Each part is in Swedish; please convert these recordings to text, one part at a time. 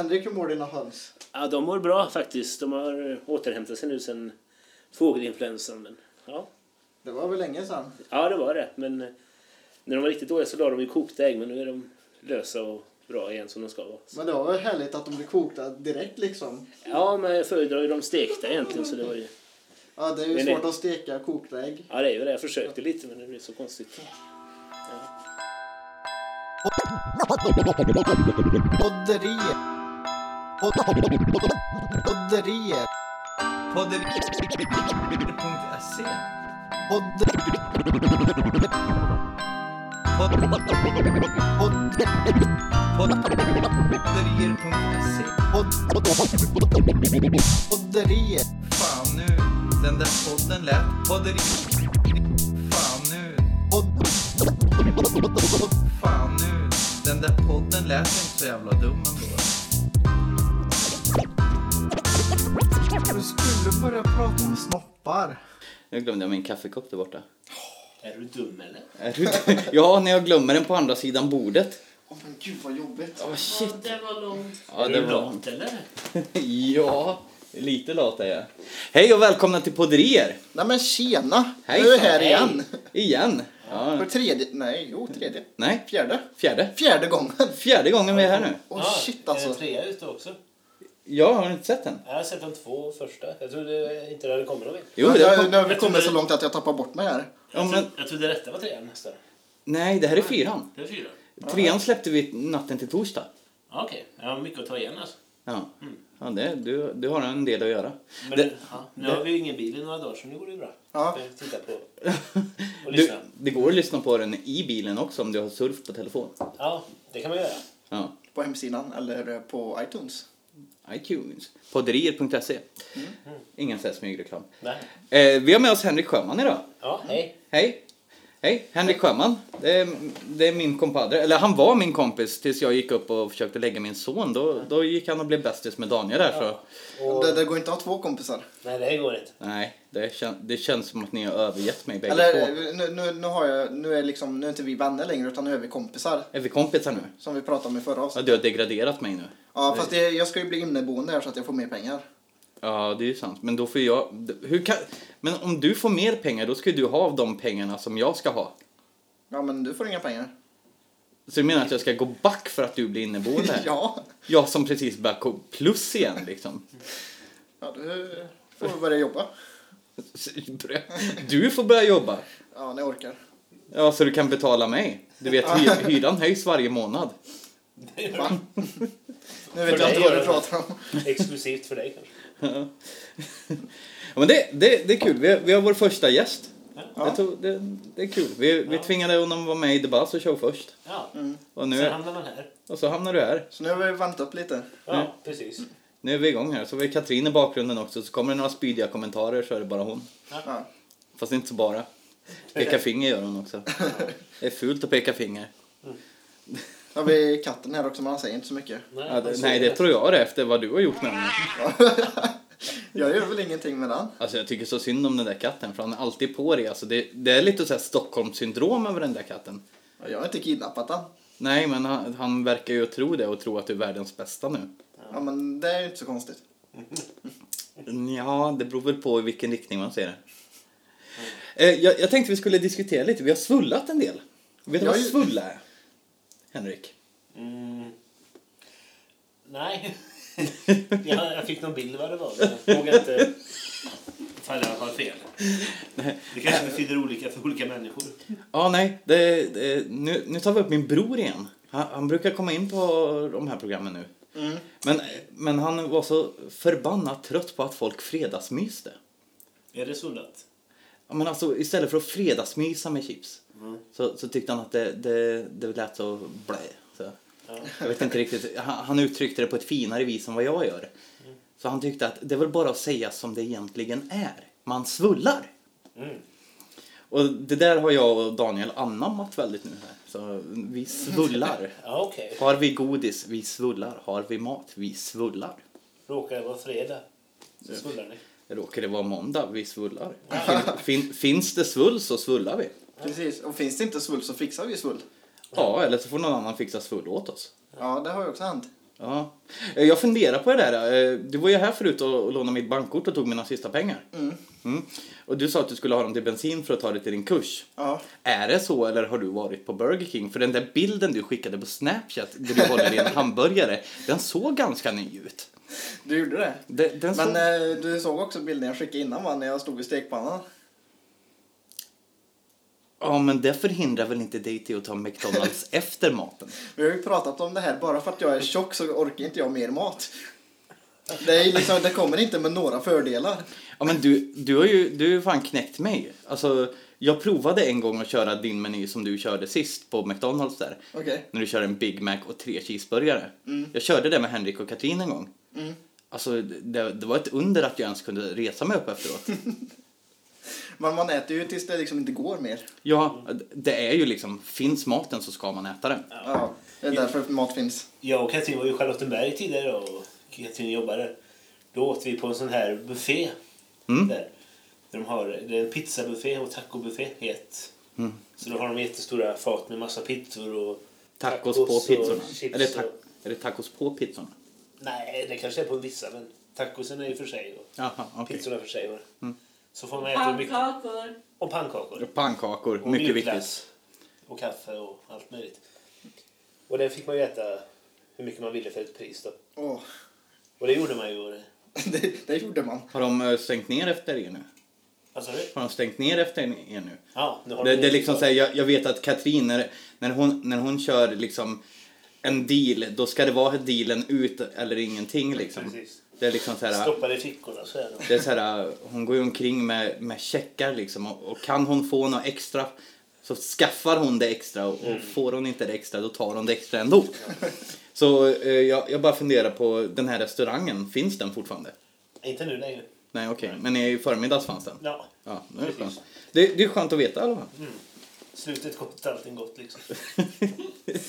Henrik, hur mår dina höns? Ja, de mår bra faktiskt. De har återhämtat sig nu sen fågelinfluensan. Men, ja. Det var väl länge sedan? ja, det var det. Men eh, när de var riktigt dåliga så la de i kokta ägg. Men nu är de lösa och bra igen som de ska vara. Men det var väl härligt att de blev kokta direkt liksom. Ja, men jag föredrar ju de stekta egentligen. Så det var ju... Ja, det är ju Men svårt det- att steka kokta ägg. Ja, det är ju det. Jag försökte lite men det blev så konstigt. Podderier. Podderier. Podderier.se Podderier.se Podderier. Fan nu, den där podden lät Podderier Fan nu, fan nu. Den där podden lät inte så jävla dum ändå Du skulle börja prata om snoppar. Nu glömde jag min kaffekopp där borta. Är du dum eller? Är du- ja, när jag glömmer den på andra sidan bordet. Åh men gud vad jobbigt. Åh shit. det var långt. Ja, är det du var- lat eller? ja, lite lat är jag. Hej och välkomna till Podderier. Nej men tjena. Hej, nu är här Hej. igen. Igen. Ja. För tredje, nej jo tredje. Nej, Fjärde. fjärde. Fjärde gången. Fjärde gången vi är här nu. Åh Ja, shit Är alltså. det trea ute också? Jag har inte sett den. Jag har sett de två första. Jag trodde inte det hade kommit någon mer. Jo, det nu, kom... nu har vi jag kommit så långt att jag tappar bort mig här. Ja, Jag, men... trodde, jag trodde detta var trean nästa. Nej, det här är fyran. Det är fyra. Trean släppte vi natten till torsdag. Okej, jag har mycket att ta igen alltså. Ja, ja det, du, du har en del att göra. Men Det- ja, nu har vi ju ingen bil i några dagar så nu går det bra. Ja. Titta på och Du, det går att lyssna på den i bilen också om du har surf på telefon. Ja, det kan man göra. Ja. På hemsidan eller på iTunes. iTunes. Podderier.se. Ingen sån här smygreklam. Eh, vi har med oss Henrik Sjöman idag. Ja, hej. Hej! Hej, Henrik Sjöman. Det är, det är min kompadre. Eller han var min kompis tills jag gick upp och försökte lägga min son. Då, då gick han och blev bästis med Daniel där. Så. Och, Det, det går inte att ha två kompisar. nej, det går inte. Nej, det, kän, det känns som att ni har övergett mig bägge Eller två. nu, nu, nu, har jag, nu, är liksom, nu är inte vi vänner längre utan nu är vi kompisar. Är vi kompisar nu? Som vi pratade om i förra Ja, avsnittet. du har degraderat mig nu. Ja, fast det, jag ska ju bli inneboende här så att jag får mer pengar. Ja, det är ju sant. Men då får jag... Hur kan, men om du får mer pengar, då ska ju du ha av de pengarna som jag ska ha. Ja, men du får inga pengar. Så du menar att jag ska gå back för att du blir inneboende? ja. Jag som precis börjar gå plus igen liksom. ja, du får börja jobba. Du får börja jobba. Ja, när jag orkar. Ja, så du kan betala mig. Du vet, hy- hyran höjs varje månad. Va? Nu För vet jag dig inte vad du pratar om. Exklusivt för dig kanske. Ja, men det, det, det är kul. Vi, vi har vår första gäst. Ja. Det, tog, det, det är kul. Vi, vi Ja. tvingade honom att vara med i The Buzzer Show först. Ja, Och, sen nu, hamnar man här. och så hamnar du här. Så nu har vi väntat upp lite. Ja, Mm. precis. Nu är vi igång här. Så har vi Katrin i bakgrunden också. Så kommer det några spydiga kommentarer så är det bara hon. Ja. Fast inte så bara. Peka finger gör hon också. Det är fult att peka finger. Har vi katten här också men han säger inte så mycket. Nej, Ja, det, nej, det tror jag det efter vad du har gjort med honom. Jag gör väl ingenting med den. Alltså jag tycker så synd om den där katten för han är alltid på det. Alltså det, det är lite så här Stockholmssyndrom över den där katten. Jag har inte kidnappat den. Nej, men han, han verkar ju tro det och tro att du är världens bästa nu. Ja, men det är ju inte så konstigt. Ja, det beror väl på i vilken riktning man ser det. Eh, jag, jag tänkte vi skulle diskutera lite. Vi har svullat en del. Vet du vad ju- svulla är? Henrik? Mm. Nej. jag, jag fick någon bild vad det var. Jag vågar inte ifall jag har fel. Det kanske betyder olika för olika människor. Ja, nej. Det, det, nu, nu tar vi upp min bror igen. Han, han brukar komma in på de här programmen nu. Mm. Men, men han var så förbannat trött på att folk fredagsmyste. Är det svullat? Ja, men alltså, istället för att fredagsmysa med chips Mm. så, så tyckte han att det, det, det lät så blä. Så. Ja. Jag vet inte riktigt. Han, han uttryckte det på ett finare vis än vad jag gör. Så han tyckte att det väl bara att säga som det egentligen är. Man svullar. Mm. Och det där har jag och Daniel anammat väldigt nu här. Så vi svullar. Ja, okej. Har vi godis, vi svullar. Har vi mat, vi svullar. Råkar det vara fredag så svullar ni. Råkar det vara måndag, vi svullar. Fin, fin, finns det svull så svullar vi. Precis. Och finns det inte svull så fixar vi svull. Ja, eller så får någon annan fixa svull åt oss. Ja, det har ju också hänt. Ja. Eh, Jag funderar på det där. eh, Du var ju här förut och lånade mitt bankkort och tog mina sista pengar. Mm. Och du sa att du skulle ha dem till bensin för att ta det till din kurs. Ja. Är det så eller har du varit på Burger King? För den där bilden du skickade på Snapchat där du håller i en hamburgare, den såg ganska ny ut. Du gjorde det? Den, den såg... Men eh, du såg också bilden jag skickade innan va, när jag stod i stekpannan? Ja, men det förhindrar väl inte dig till att ta McDonalds efter maten? Vi har ju pratat om det här, bara för att jag är tjock så orkar inte jag mer mat. Det, är liksom, det kommer inte med några fördelar. Ja, men du, du har ju du har fan knäckt mig. Alltså, jag provade en gång att köra din meny som du körde sist på McDonalds där. Okej. När du körde en Big Mac och tre cheeseburgare. Jag körde det med Henrik och Katrin en gång. Mm. Alltså, det, det var ett under att jag ens kunde resa mig upp efteråt. Men man äter ju tills det liksom inte går mer. Ja, det är ju liksom, finns maten så ska man äta den. Ja, det är därför mat finns. Jag och Katrin var ju i Charlottenberg tidigare och Katrin jobbade. Då åt vi på en sån här buffé. Mm. Där. De har, det är en pizzabuffé och tacobuffé het. Mm. Så då har de jättestora fat med massa pizzor och Tacos, Tacos på och pizzorna. chips Är det, ta- och- är det tacos på pizzorna? Nej, det kanske är på vissa men tacosen är ju för sig och Jaha, okej. pizzorna för sig. Och, Så får man äta hur mycket. Pannkakor. Och pannkakor. Pannkakor, Och mycket mjukglass. Och kaffe och allt möjligt. Och det fick man ju äta hur mycket man ville för ett pris då. Åh, Och det gjorde man ju. och det- det, det gjorde man. Har de eh, stängt ner efter er nu? Du? Har de stängt ner efter er nu? Ja, nu har Det, de det är liksom så här, jag, jag vet att Katrin, när, när, hon, när hon kör liksom en deal, då ska det vara dealen ut eller ingenting liksom. Precis. Det är liksom så här, Stoppade i fickorna så är det. det är så här, hon går ju omkring med, med checkar liksom och, och kan hon få något extra så skaffar hon det extra och, och får hon inte det extra då tar hon det extra ändå. Så eh, jag, jag bara funderar på den här restaurangen, finns den fortfarande? Inte nu längre. Nej okej, men i förmiddags fanns den? Ja, Ja, det är Precis. skönt. Det, det är skönt att veta i alla fall. slutet gott, allting gott liksom.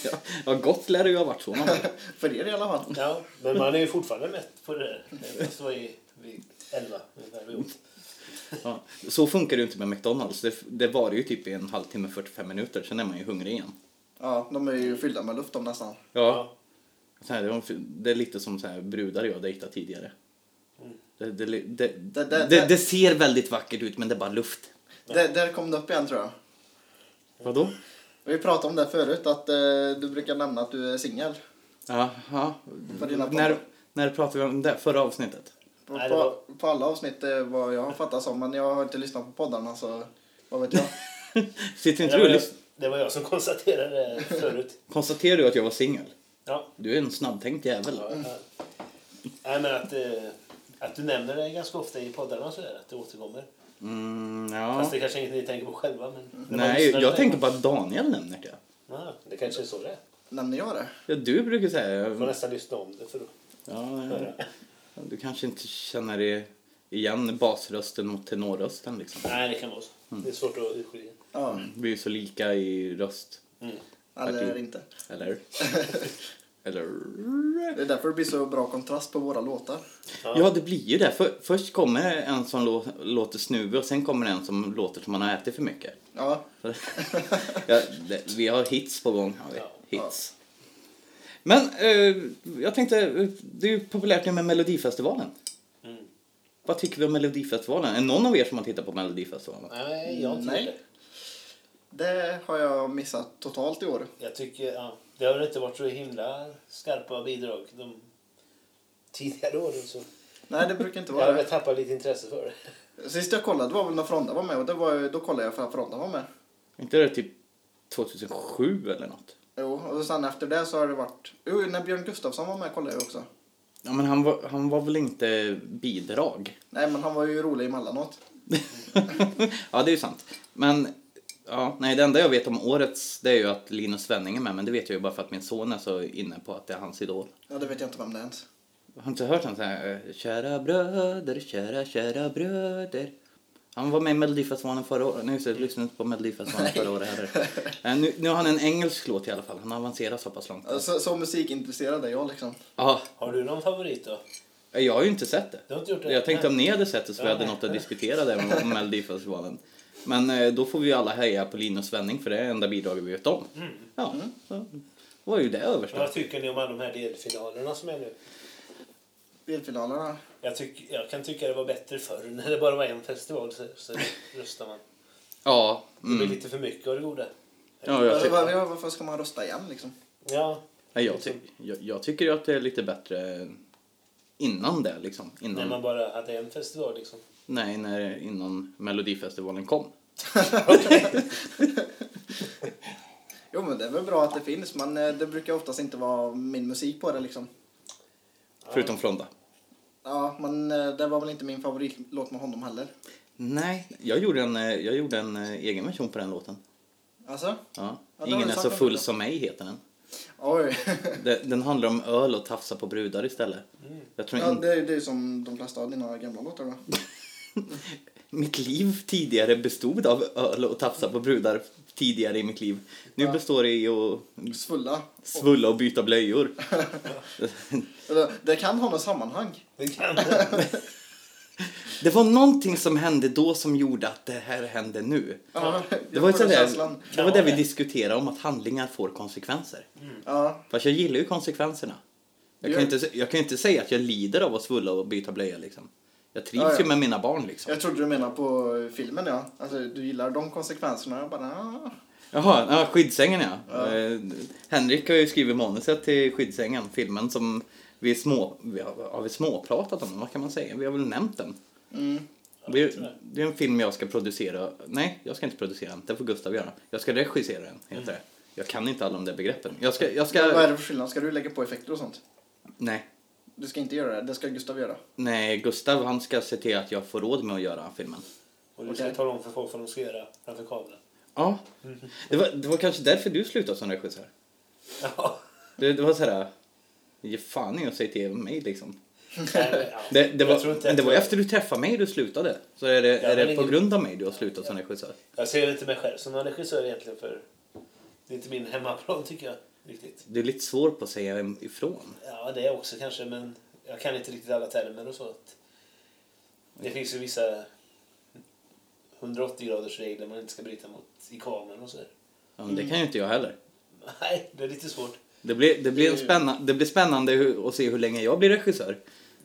ja, ja, gott lär det ju ha varit så. För er i alla fall. Ja, men man är ju fortfarande mätt på det där. Fast det var i vid 11 ungefär vi åt. Ja, så funkar det ju inte med McDonalds. Det, det var ju typ i en halvtimme, 45 minuter, sen är man ju hungrig igen. Ja, de är ju fyllda med luft de nästan. Ja, Ja. så här, de- det är lite som så här brudar jag dejtat tidigare. Det, det, det, det, Det- det, ser väldigt vackert ut men det är bara luft. Där, där kom det upp igen tror jag. Vadå? Vi pratade om det förut, att eh, du brukar nämna att du är singel. Jaha, På dina när, poddar. när pratade vi om det? Förra avsnittet? På, Nej, det på, var- på alla avsnitt eh, vad jag har fattat som, men jag har inte lyssnat på poddarna så vad vet jag. Sitter inte Det du och var, lyssnar? det var jag som konstaterade det förut. Konstaterar du att jag var singel? Ja. Du är en snabbtänkt jävel. ja, ja. Nej, men att, eh, att du nämner det ganska ofta i poddarna så är det, att det återkommer. Mm, ja. Fast det kanske inte ni tänker på själva. Men Nej, jag tänker på att Daniel nämner det. Ja, det kanske är så det är. Nämner jag det? Ja, du brukar säga... Jag får nästan lyssna om det för att Ja, ja. Du kanske inte känner det igen basrösten mot tenorrösten liksom. Nej, det kan vara så. Det är svårt att urskilja. Ja, Vi är ju så lika i röst. Mm. eller inte. Eller? Eller? Det är därför det blir så bra kontrast på våra låtar. Ja, det blir ju det. För, först kommer en som lå, låter snuvig och sen kommer en som låter som man har ätit för mycket. Ja, ja, det, vi har hits på gång. Har vi. Ja. Hits. Men eh, jag tänkte, eh, det är ju populärt nu med Melodifestivalen. Mm. Vad tycker vi om Melodifestivalen? Är någon av er som har tittat på Melodifestivalen? Nej, jag inte Nej. det har jag missat totalt i år. Jag tycker, ja, det har inte varit så himla skarpa bidrag de tidigare åren. Så Nej, det brukar inte jag vara har det. väl tappat lite intresse för det. Sist jag kollade var väl när Fronda var med och det var, då kollade jag för att Fronda var med. inte det typ 2007 eller något? Jo, och sen efter det så har det varit... Jo, när Björn Gustafsson var med kollade jag också. Ja, men han var, han var väl inte bidrag? Nej, men han var ju rolig emellanåt. ja, det är ju sant. Men ja, nej, det enda jag vet om årets det är ju att Linus Svenning är med, men det vet jag ju bara för att min son är så inne på att det är hans idol. Ja, det vet jag inte vem det är ens. Har inte hört han så här, eh, kära bröder, kära, kära bröder. Han var med i Melodifestivalen förra året. Nu jag lyssnade inte på Melodifestivalen förra året heller. Eh, Nu, nu har han en engelsk låt i alla fall. Han har avancerat så pass långt. Så, så musikintresserad är jag liksom. Ja, Har du någon favorit då? jag har ju inte sett det. Du har inte gjort det? Jag tänkte om ni hade sett det så vi hade nej. något att diskutera där om Melodifestivalen. Men eh, då får vi alla heja på Linus Svenning för det är enda bidraget vi vet om. Mm. Ja, så var ju det översta. Vad tycker ni om alla de här delfinalerna som är nu? Delfinalerna. Jag, tyck, jag kan tycka det var bättre förr när det bara var en festival så, så röstar man. Ja, Det blir mm. lite för mycket av det goda. ja jag, Var, ty- var, varför ska man rösta igen liksom? Ja, nej, jag, ty- jag, jag tycker ju att det är lite bättre innan det liksom. när Innan, man bara hade en festival liksom. Nej, när, innan Melodifestivalen kom. Jo men det är väl bra att det finns men eh, det brukar oftast inte vara min musik på det liksom. Förutom Flonda. Ja men eh, det var väl inte min favoritlåt med honom heller. Nej, jag gjorde en, eh, jag gjorde en egen version på den låten. Alltså? Ja. Ja, Ingen är så full som mig heter den. Oj. Den handlar om öl och tafsa på brudar istället. Jag tror Ja, inte, det är det är som de flesta av dina gamla låtar då. mitt liv tidigare bestod av öl och tafsa på brudar tidigare i mitt liv. Nu Ja. består det i att Svulla. svulla och byta blöjor. Eller, Det kan ha något sammanhang. Det kan Det var någonting som hände då som gjorde att det här hände nu. Ja, Det var, känslan. det var det vi diskuterade om att handlingar får konsekvenser. Ja, Fast jag gillar ju konsekvenserna. Jag kan, ju inte, jag kan ju inte säga att jag lider av att svulla och byta blöja liksom. Jag trivs Ja, ja. ju med mina barn liksom. jag trodde du menade på filmen ja. Alltså du gillar de konsekvenserna. Jag bara, ah. Jaha, ja, skyddsängen ja. Ja. Eh, Henrik har ju skrivit manuset till skyddsängen, filmen som vi, små, vi har, har vi småpratat om, vad kan man säga? Vi har väl nämnt den. Mm. Vi, det är en film jag ska producera. Nej, jag ska inte producera den. Det får Gustav göra. Jag ska regissera den, heter det. Jag kan inte alla de där begreppen. Jag ska, jag Vad är ska... det för skillnad? Ska du lägga på effekter och sånt? Nej. Du ska inte göra det. Det ska Gustav göra. Nej, Gustav han ska se till att jag får råd med att göra filmen. Och du ska Okej. tala om för folk vad de ska göra framför kameran. Ja. Det var, det var kanske därför du slutade som regissör. Ja. Det, det var så här... Ge fan i att säga till mig liksom. Nej. Det, det, Jag var, tror inte men det var efter du träffade mig du slutade. Så är det, Ja, är det på ingen- grund av mig du har slutat som regissör? Jag ser inte mig själv som någon regissör egentligen för det är inte min hemmaplan tycker jag riktigt. Du är lite svår på att säga ifrån. Ja, det är också kanske, men jag kan inte riktigt alla termer och så. Att det finns ju vissa 180 graders regler man inte ska bryta mot i kameran och så. där. Ja, men det kan ju inte jag heller. Nej, det är lite svårt. Det blir, det blir, Det- spänna, det blir spännande att se hur länge jag blir regissör.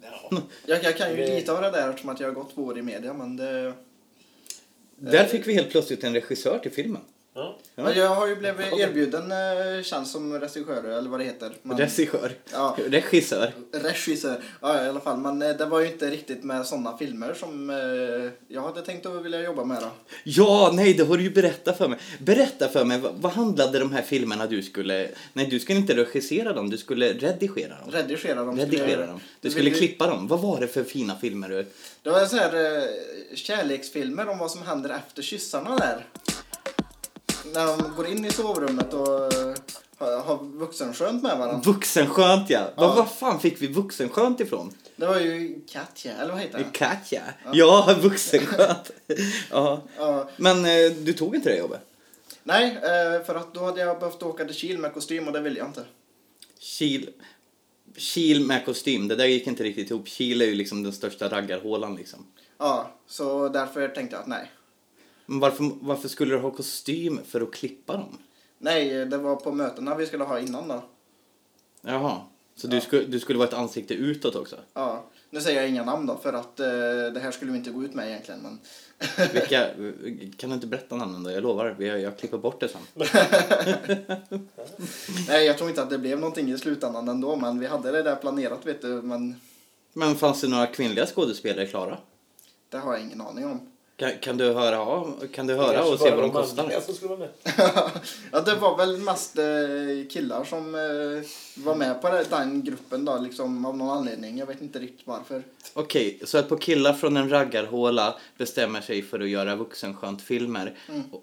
Ja. Jag, jag kan ju Det- lite av det där eftersom att jag har gått två år i media men det... Där fick vi helt plötsligt en regissör till filmen. Ja. Jag har ju blivit erbjuden eh, tjänst som regissör eller vad det heter. Men, Regissör. Ja. Regissör. regissör. Ja, i alla fall. Men eh, det var ju inte riktigt med sådana filmer som eh, jag hade tänkt att vilja jobba med då. Ja, nej, det har du ju berättat för mig. Berätta för mig, vad, vad handlade de här filmerna du skulle... Nej, du skulle inte regissera dem, du skulle redigera dem. Redigera dem. Redigera dem. Du skulle vill- klippa dem. Vad var det för fina filmer du... Det var så här eh, kärleksfilmer om vad som händer efter kyssarna där. När de går in i sovrummet och eh, har, har vuxenskönt med varandra. Vuxenskönt ja. Ja. Vad, vad fan fick vi vuxenskönt ifrån? Det var ju Katja, eller vad heter det? Katja. Ja, vuxenskönt. ja. Ja. Men eh, du tog inte det jobbet? Nej, eh, för att då hade jag behövt åka till Kil med kostym och det ville jag inte. Kil, Kil med kostym, det där gick inte riktigt ihop. Kil är ju liksom den största raggarhålan liksom. Ja, så därför tänkte jag att nej. Men varför, varför skulle du ha kostym för att klippa dem? Nej, det var på mötena vi skulle ha innan då. Jaha. Så du, skulle, du skulle vara ett ansikte utåt också? Ja, nu säger jag inga namn då för att eh, det här skulle vi inte gå ut med egentligen. Men Vilka, kan du inte berätta namnen då? Jag lovar, jag, jag klipper bort det sen. nej, jag tror inte att det blev någonting i slutändan ändå. Men vi hade det där planerat vet du. Men Men fanns det några kvinnliga skådespelare klara? det har jag ingen aning om. Kan, kan du höra, kan du höra och se vad de kostar? som skulle vara med. ja, det var väl mest eh, killar som eh, var med på det- den gruppen då, liksom av någon anledning. Jag vet inte riktigt varför. Okej, så att på killar från en raggarhåla bestämmer sig för att göra vuxenskönt filmer Mm. och,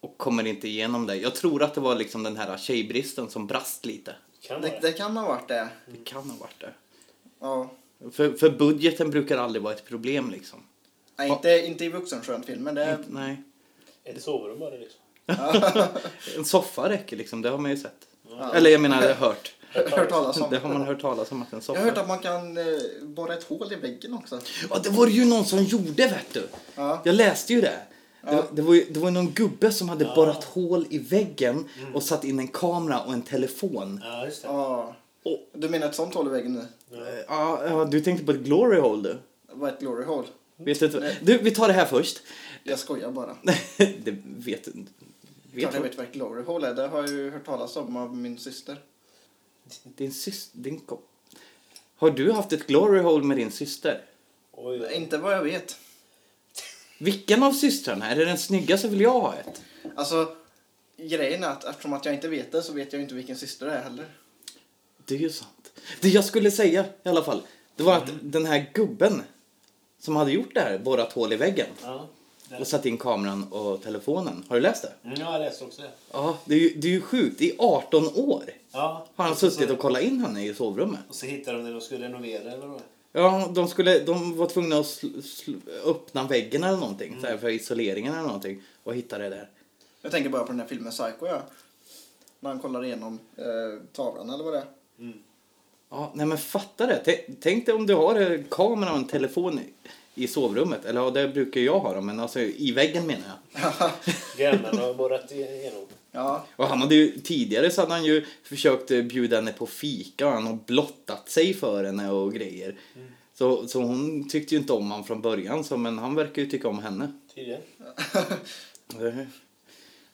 och kommer inte igenom det. Jag tror att det var liksom den här tjejbristen som brast lite. Kan Det, det kan ha varit det. Det kan ha varit det. Ja. För, för budgeten brukar aldrig vara ett problem liksom. Nej, inte, inte i vuxenskönt-filmen. Det, Nej. Ett sovrum bara liksom. En soffa räcker liksom, det har man ju sett. Ja. Eller jag menar, hört. hört talas om. Det har man hört talas om att en Jag har hört soffa... att man kan eh, borra ett hål i väggen också. Ja, det var det ju någon som gjorde vet du. Ja. Jag läste ju det. Det, var- det, var ju, det var någon gubbe som hade borrat hål i väggen och satt in en kamera och en telefon. Ja, just det. Ja. Och- Du menar ett sånt hål i väggen nu? Ja, ja, du tänkte på ett glory hole du. Vad är ett glory hole? Vet du, du, vi tar det här först. Jag skojar bara. det vet du. Vet Klart jag du. vet vad glory hole är. Det har jag ju hört talas om av min syster. Din syster, din kom... Har du haft ett glory hole med din syster? Oj. Inte vad jag vet. Vilken av systrarna? Är det den snyggaste vill jag ha ett. Alltså, grejen är att eftersom att jag inte vet det så vet jag inte vilken syster det är heller. Det är ju sant. Det jag skulle säga i alla fall, det var att den här gubben som hade gjort det här, borrat hål i väggen Ja, och satt in kameran och telefonen. Har du läst det? Mm, jag har läst också det. Ja, det är ju, det är ju sjukt. I 18 år Ja. har han suttit och kollat in henne i sovrummet. Och så hittade de det de skulle renovera eller vad? Ja, de, skulle, de var tvungna att sl, sl, öppna väggen eller någonting, så här för isoleringen eller någonting, och hitta det där. Jag tänker bara på den här filmen Psycho, ja. När han kollar igenom eh, tavlan eller vad det är. Ja, nej men fatta det. Tä- Tänk dig om du har en kamera och en telefon i, i sovrummet. Eller ja, det brukar jag ha dem, men alltså i väggen menar jag. Grannarna har borrat igenom. Ja, Och han hade ju, tidigare så hade han ju försökt eh, bjuda henne på fika och han har blottat sig för henne och grejer. Så, så hon tyckte ju inte om han från början, så, men han verkar ju tycka om henne. Tydligen.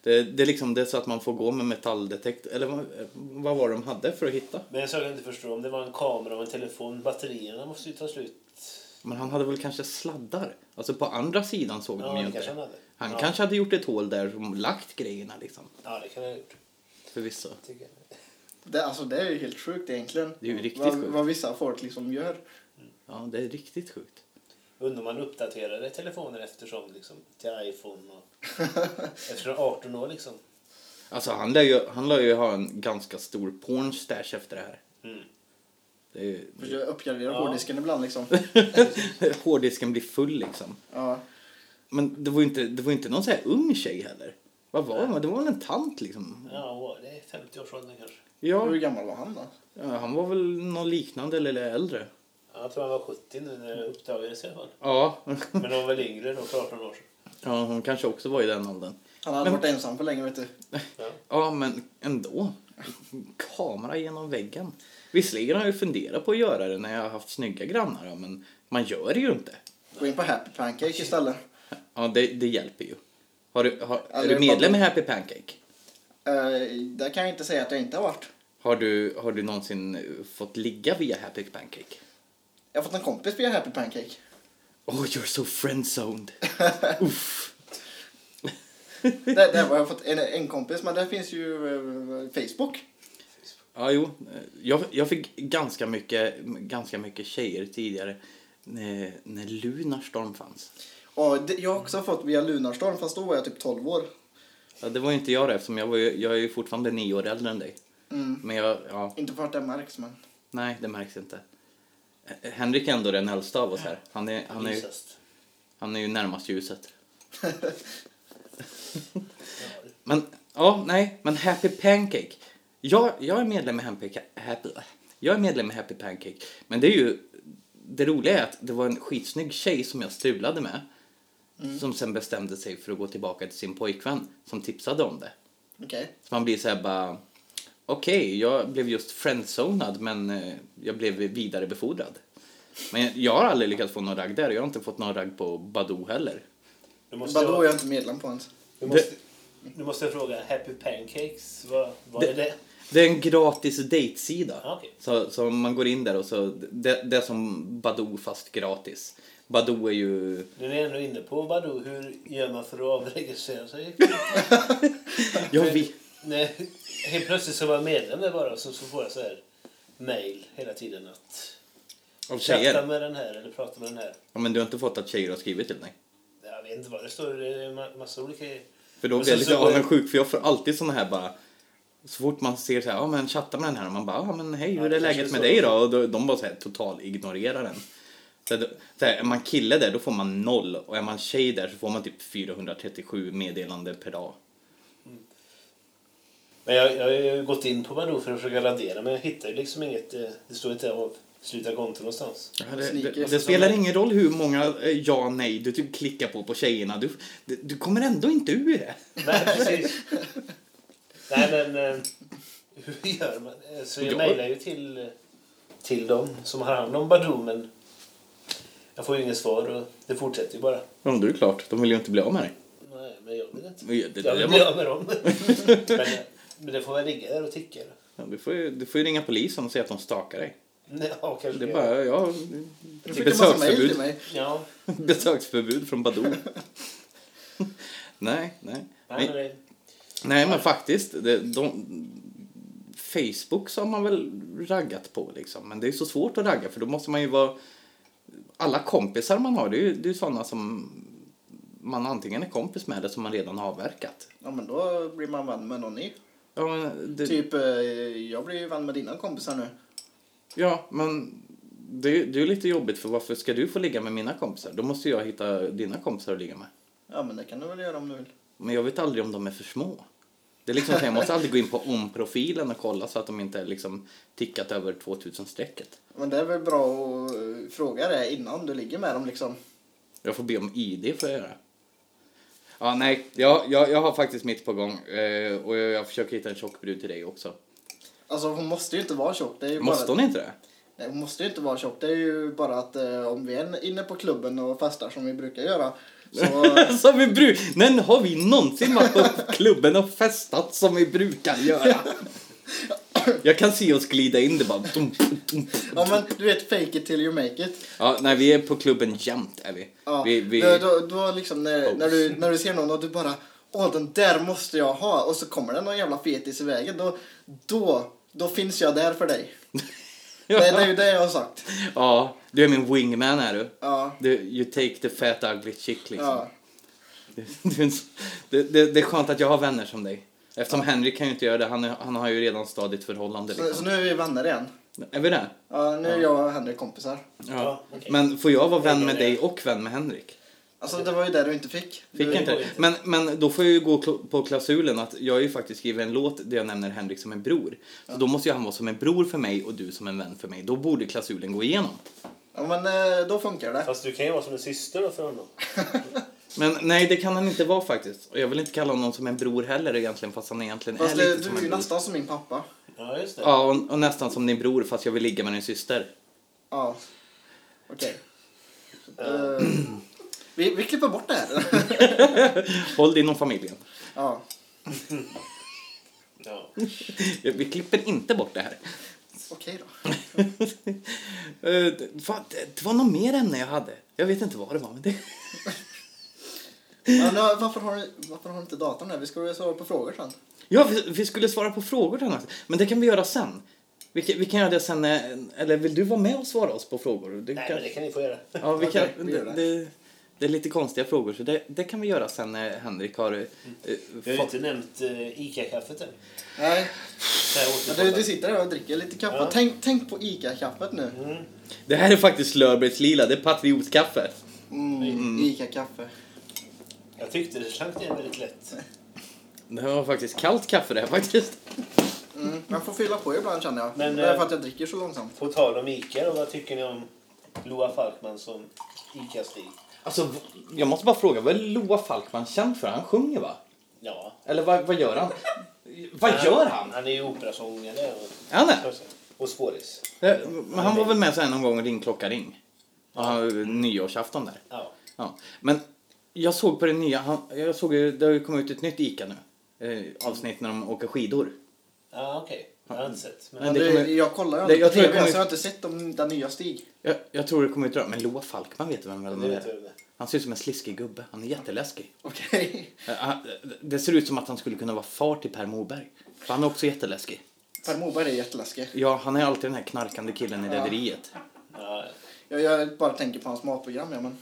Det, det, det är liksom det är så att man får gå med metalldetektor, eller vad, vad var det de hade för att hitta? Men en sak jag inte förstår, om det var en kamera och en telefon, batterierna måste ju ta slut. Men han hade väl kanske sladdar? Alltså på andra sidan såg Ja, de ju det inte. kanske han hade. Han Ja. kanske hade gjort ett hål där och lagt grejerna liksom. Ja, det kan jag ha gjort. Förvisso. Det, alltså, det är ju helt sjukt egentligen. Det är ju riktigt vad, sjukt. vad vissa folk liksom gör. Ja, det är riktigt sjukt. Undrar om man uppdaterade telefoner eftersom liksom, till iPhone och eftersom 18 år liksom. Alltså han lär ju, han lär ju ha en ganska stor pornstash efter det här. Mm. Det är, ju- Försöker uppgradera Ja. hårddisken ibland liksom. hårddisken blir full liksom. Ja. Men det var ju inte, det var ju inte någon så här ung tjej heller. Vad var det? Det var väl en tant liksom. Ja, det är 50-årsåldern kanske. Ja, Hur gammal var han då? ja, han var väl någon liknande eller äldre. Ja, Jag tror han var 70 nu när det uppdagades i alla fall. Ja, Men de var väl yngre då för 18 år sedan. ja hon kanske också var i den åldern. Han hade Men- varit ensam för länge vet du. Ja. Ja, men ändå. Kamera genom väggen. Visserligen har jag ju funderat på att göra det när jag har haft snygga grannar, men man gör det ju inte. Gå in på Happy Pancake istället. Ja, det, det hjälper ju. Har du, har, är du medlem i Happy Pancake? Uh, där kan jag inte säga att jag inte har varit. Har du, har du någonsin fått ligga via Happy Pancake? Jag har fått en kompis via Happy Pancake. Oh, you're so friendzoned. Uff. Där, där har jag fått en, en kompis, men där finns ju eh, Facebook. Ja, jo. eh, Jag, jag fick ganska mycket, ganska mycket tjejer tidigare när, när Lunarstorm fanns. Och det, jag har också fått via Lunarstorm, fast då var jag typ 12 år. Ja, det var ju inte jag det, eftersom jag, var ju, jag är ju fortfarande nio år äldre än dig. Mm. Men jag, ja, Inte för att det märks, men... nej, det märks inte. Henrik är ändå den äldsta av oss här. Han är, han är, ju- han är ju närmast ljuset. Men, ja, nej, men Happy Pancake. Jag, jag är medlem i Happy, Happy, jag är medlem i Happy Pancake. Men det är ju, det roliga är att det var en skitsnygg tjej som jag strulade med. Som sen bestämde sig för att gå tillbaka till sin pojkvän som tipsade om det. Okej. Så man blir så här bara, okej, jag blev just friendzonad men eh, jag blev vidarebefordrad. Men jag, jag har aldrig lyckats få någon ragg där. Jag har inte fått någon ragg på Badoo heller. Du måste, Badoo är jag, jag inte medlem på ens. du måste, du måste fråga Happy Pancakes, vad, vad Det- är det? Det är en gratis dejtsida. Ah, okej. Så, så man går in där och så, det, det är som Badoo fast gratis. Badoo är ju, Nu är ni ändå inne på Badoo, hur gör man för att avregistrera sig? jag vet, Nej, helt plötsligt så var jag medlem där bara så, så får jag så här mail hela tiden att av chatta tjejer. med den här eller prata med den här. Ja, men du har inte fått att tjejer har skrivit till dig? Jag vet inte vad det står, det är ma- massa olika För då Men blir jag sen lite så- avundsjuk för jag får alltid såna här bara så fort man ser så här, ja men chatta med den här och man bara, ja men hej hur Ja, är det läget med så. dig då? Och då, de bara så här total ignorerar den. Så, att- så här, är man kille där då får man noll och är man tjej där så får man typ 437 meddelande per dag. Men jag, jag har ju gått in på Badoo för att försöka radera men jag hittar ju liksom inget. eh, Det står inte av sluta konto någonstans. Ja, det, det, det spelar ingen roll hur många eh, ja nej du typ klickar på på tjejerna. Du, du, kommer ändå inte ur det. Nej, precis. Nej, men eh, hur gör man? Så jag Ja. mejlar ju till, till dem som har hand om Badoo, men jag får ju inget svar och det fortsätter ju bara. Ja, det är klart. De vill ju inte bli av med dig. Nej, men jag vill inte. Jag vill bli av med dem. men, men det får väl ligga där och ticka. då. Ja, du, får ju, du får ju ringa polisen och säga att de stakar dig. Nej, Ja, kanske Det är bara, ja, Du fick en massa mejl till besöksförbud, mig. Ja, besöksförbud från Badoo. nej, nej. nej, Nej, men det, nej, men faktiskt. Det, de, Facebook så har man väl raggat på liksom. Men det är så svårt att ragga för då måste man ju vara... Alla kompisar man har, det är ju det är ju sådana som man antingen är kompis med eller som man redan har avverkat. Ja, men då blir man vän med någon ny. Ja, men det, Typ, eh, jag blir ju vän med dina kompisar nu. ja, men det, är- det är ju lite jobbigt för varför ska du få ligga med mina kompisar? Då måste jag hitta dina kompisar att ligga med. Ja, men det kan du väl göra om du vill. Men jag vet aldrig om de är för små. Det är liksom så jag måste alltid gå in på om-profilen och kolla så att de inte liksom tickat över 2000-strecket. Men det är väl bra att fråga det innan du ligger med dem liksom. Jag får be om ID får jag göra. Ja, nej, jag, jag, jag har faktiskt mitt på gång eh, och jag, jag försöker hitta en tjock brud till dig också. Alltså hon måste ju inte vara tjock. Det är ju Måste bara... hon inte det? Nej, hon måste ju inte vara tjock. Det är ju bara att eh, om vi är inne på klubben och festar som vi brukar göra så... som vi bru- Men har vi någonsin varit på klubben och festat som vi brukar göra? Jag kan se oss glida in det bara. Ja men du vet fake it till you make it. Ja, nej, vi är på klubben jämt är vi. Ja, vi, vi Då, då, då liksom när, när, du, när du ser någon och du bara Åh den där måste jag ha och så kommer det någon jävla fetis i vägen då, då, då finns jag där för dig. Det, det är ju det jag har sagt. Ja, du är min wingman är du. Ja, du you take the fat ugly chick liksom. ja. Det, det, det är skönt att jag har vänner som dig. Eftersom Henrik kan ju inte göra det. Han, är, han har ju redan stadigt förhållande. Så, Liksom. så nu är vi vänner igen. Är vi det? Ja, nu är jag och Henrik kompisar. Ja, okej. Men får jag vara vän med dig och vän med Henrik? Alltså det var ju det du inte fick. Fick du, inte det? Men, men då får jag ju gå på klausulen att jag har ju faktiskt skrivit en låt där jag nämner Henrik som en bror. Så då måste ju han vara som en bror för mig och du som en vän för mig. Då borde klausulen gå igenom. Ja men eh, då funkar det. Fast du kan ju vara som en syster då för honom. Men nej, det kan han inte vara faktiskt. Och jag vill inte kalla honom som en bror heller egentligen, fast han egentligen Fast är det, lite du som är en ju bror. nästan som min pappa. Ja, just det. Ja, och, och nästan som din bror fast jag vill ligga med din syster. Ja. Okej. Eh, vi, vi klipper bort det här. Håll det inom familjen. ja. Ja. Vi klipper inte bort det här. Okej då. Eh, det, fan, det, det var något mer ämne jag hade. Jag vet inte vad det var. Men det... Ja, nu, varför, har du, varför har du inte datorn här? Vi ska väl svara på frågor sen. Ja, vi, vi skulle svara på frågor till honom. Men det kan vi göra sen. Vi kan, vi kan göra det sen. eh, Eller vill du vara med och svara oss på frågor? Det Nej, kan, men det kan ni få göra. ja, vi kan, vi gör det, det. det, är lite konstiga frågor så det, det kan vi göra sen när Henrik har... eh, Vi har fått- inte nämnt uh, ICA-kaffet än. Nej, men du, du sitter där och dricker lite kaffe. Ja. Tänk, tänk på ICA-kaffet nu. Mm. Det här är faktiskt Lörbergs lila, det är patriotkaffe. Mm, ICA-kaffe. Jag tyckte det slank ner väldigt lätt. Det var faktiskt kallt kaffe det här faktiskt. Mm, man får fylla på ibland känner jag. Men, det är eh, för att jag dricker så långsamt. På tal om ICA då, vad tycker ni om Loa Falkman som ICA-Stig? Alltså, jag måste bara fråga, vad är Loa Falkman känd för? Han sjunger va? Ja. Eller vad, vad gör han? Vad gör han? Han är ju operasångare och, Är han det? och skådis. Eh, Men han var väl med så här någon gång Ring klocka ring? Ja. Nyårsafton där. Ja. Ja. Men jag såg på det nya, han, jag såg ju, det har ju kommit ut ett nytt ICA nu. Eh, avsnitt när de åker skidor. Ja, okej. Jag har inte sett. Men, Men det det, kommer- jag kollar ju det- inte jag tror kommer- så jag har inte sett de, den nya Stig. Jag, jag tror det kommer ut men Loa Falkman vet du vem det är? jag. Han ser ut som en sliskig gubbe, han är jätteläskig. Okej. Eh, han- Det ser ut som att han skulle kunna vara far till Per Morberg. För han är också jätteläskig. Per Morberg är jätteläskig. Ja, han är alltid den här knarkande killen i Ja. Rederiet. Ja, Jag, jag bara tänker på hans matprogram ja, men.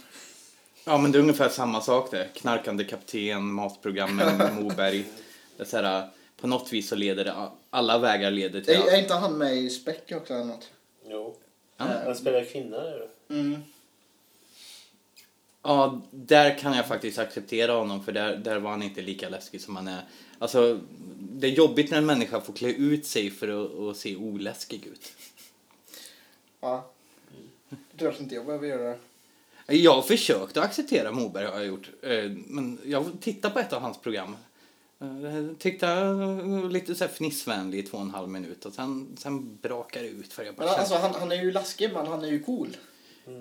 Ja, men det är ungefär samma sak det. Knarkande kapten, matprogrammen, Moberg. Det är så här, på något vis så leder det, alla vägar leder till Är, är inte han med i Späck också eller något? jo. Ja. Han spelar kvinna där. Mm. Ja, där kan jag faktiskt acceptera honom för där, där var han inte lika läskig som han är. Alltså, det är jobbigt när en människa får klä ut sig för att, att se oläskig ut. Ja. tror inte jag behöver göra det. Jag har försökt att acceptera Moberg har jag gjort. Eh, Men jag tittade på ett av hans program. Eh, Tyckte jag var lite så här fnissvänlig i två och en halv minut och sen, sen brakar det ut för jag bara Men alltså, han, han är ju läskig, men han är ju cool.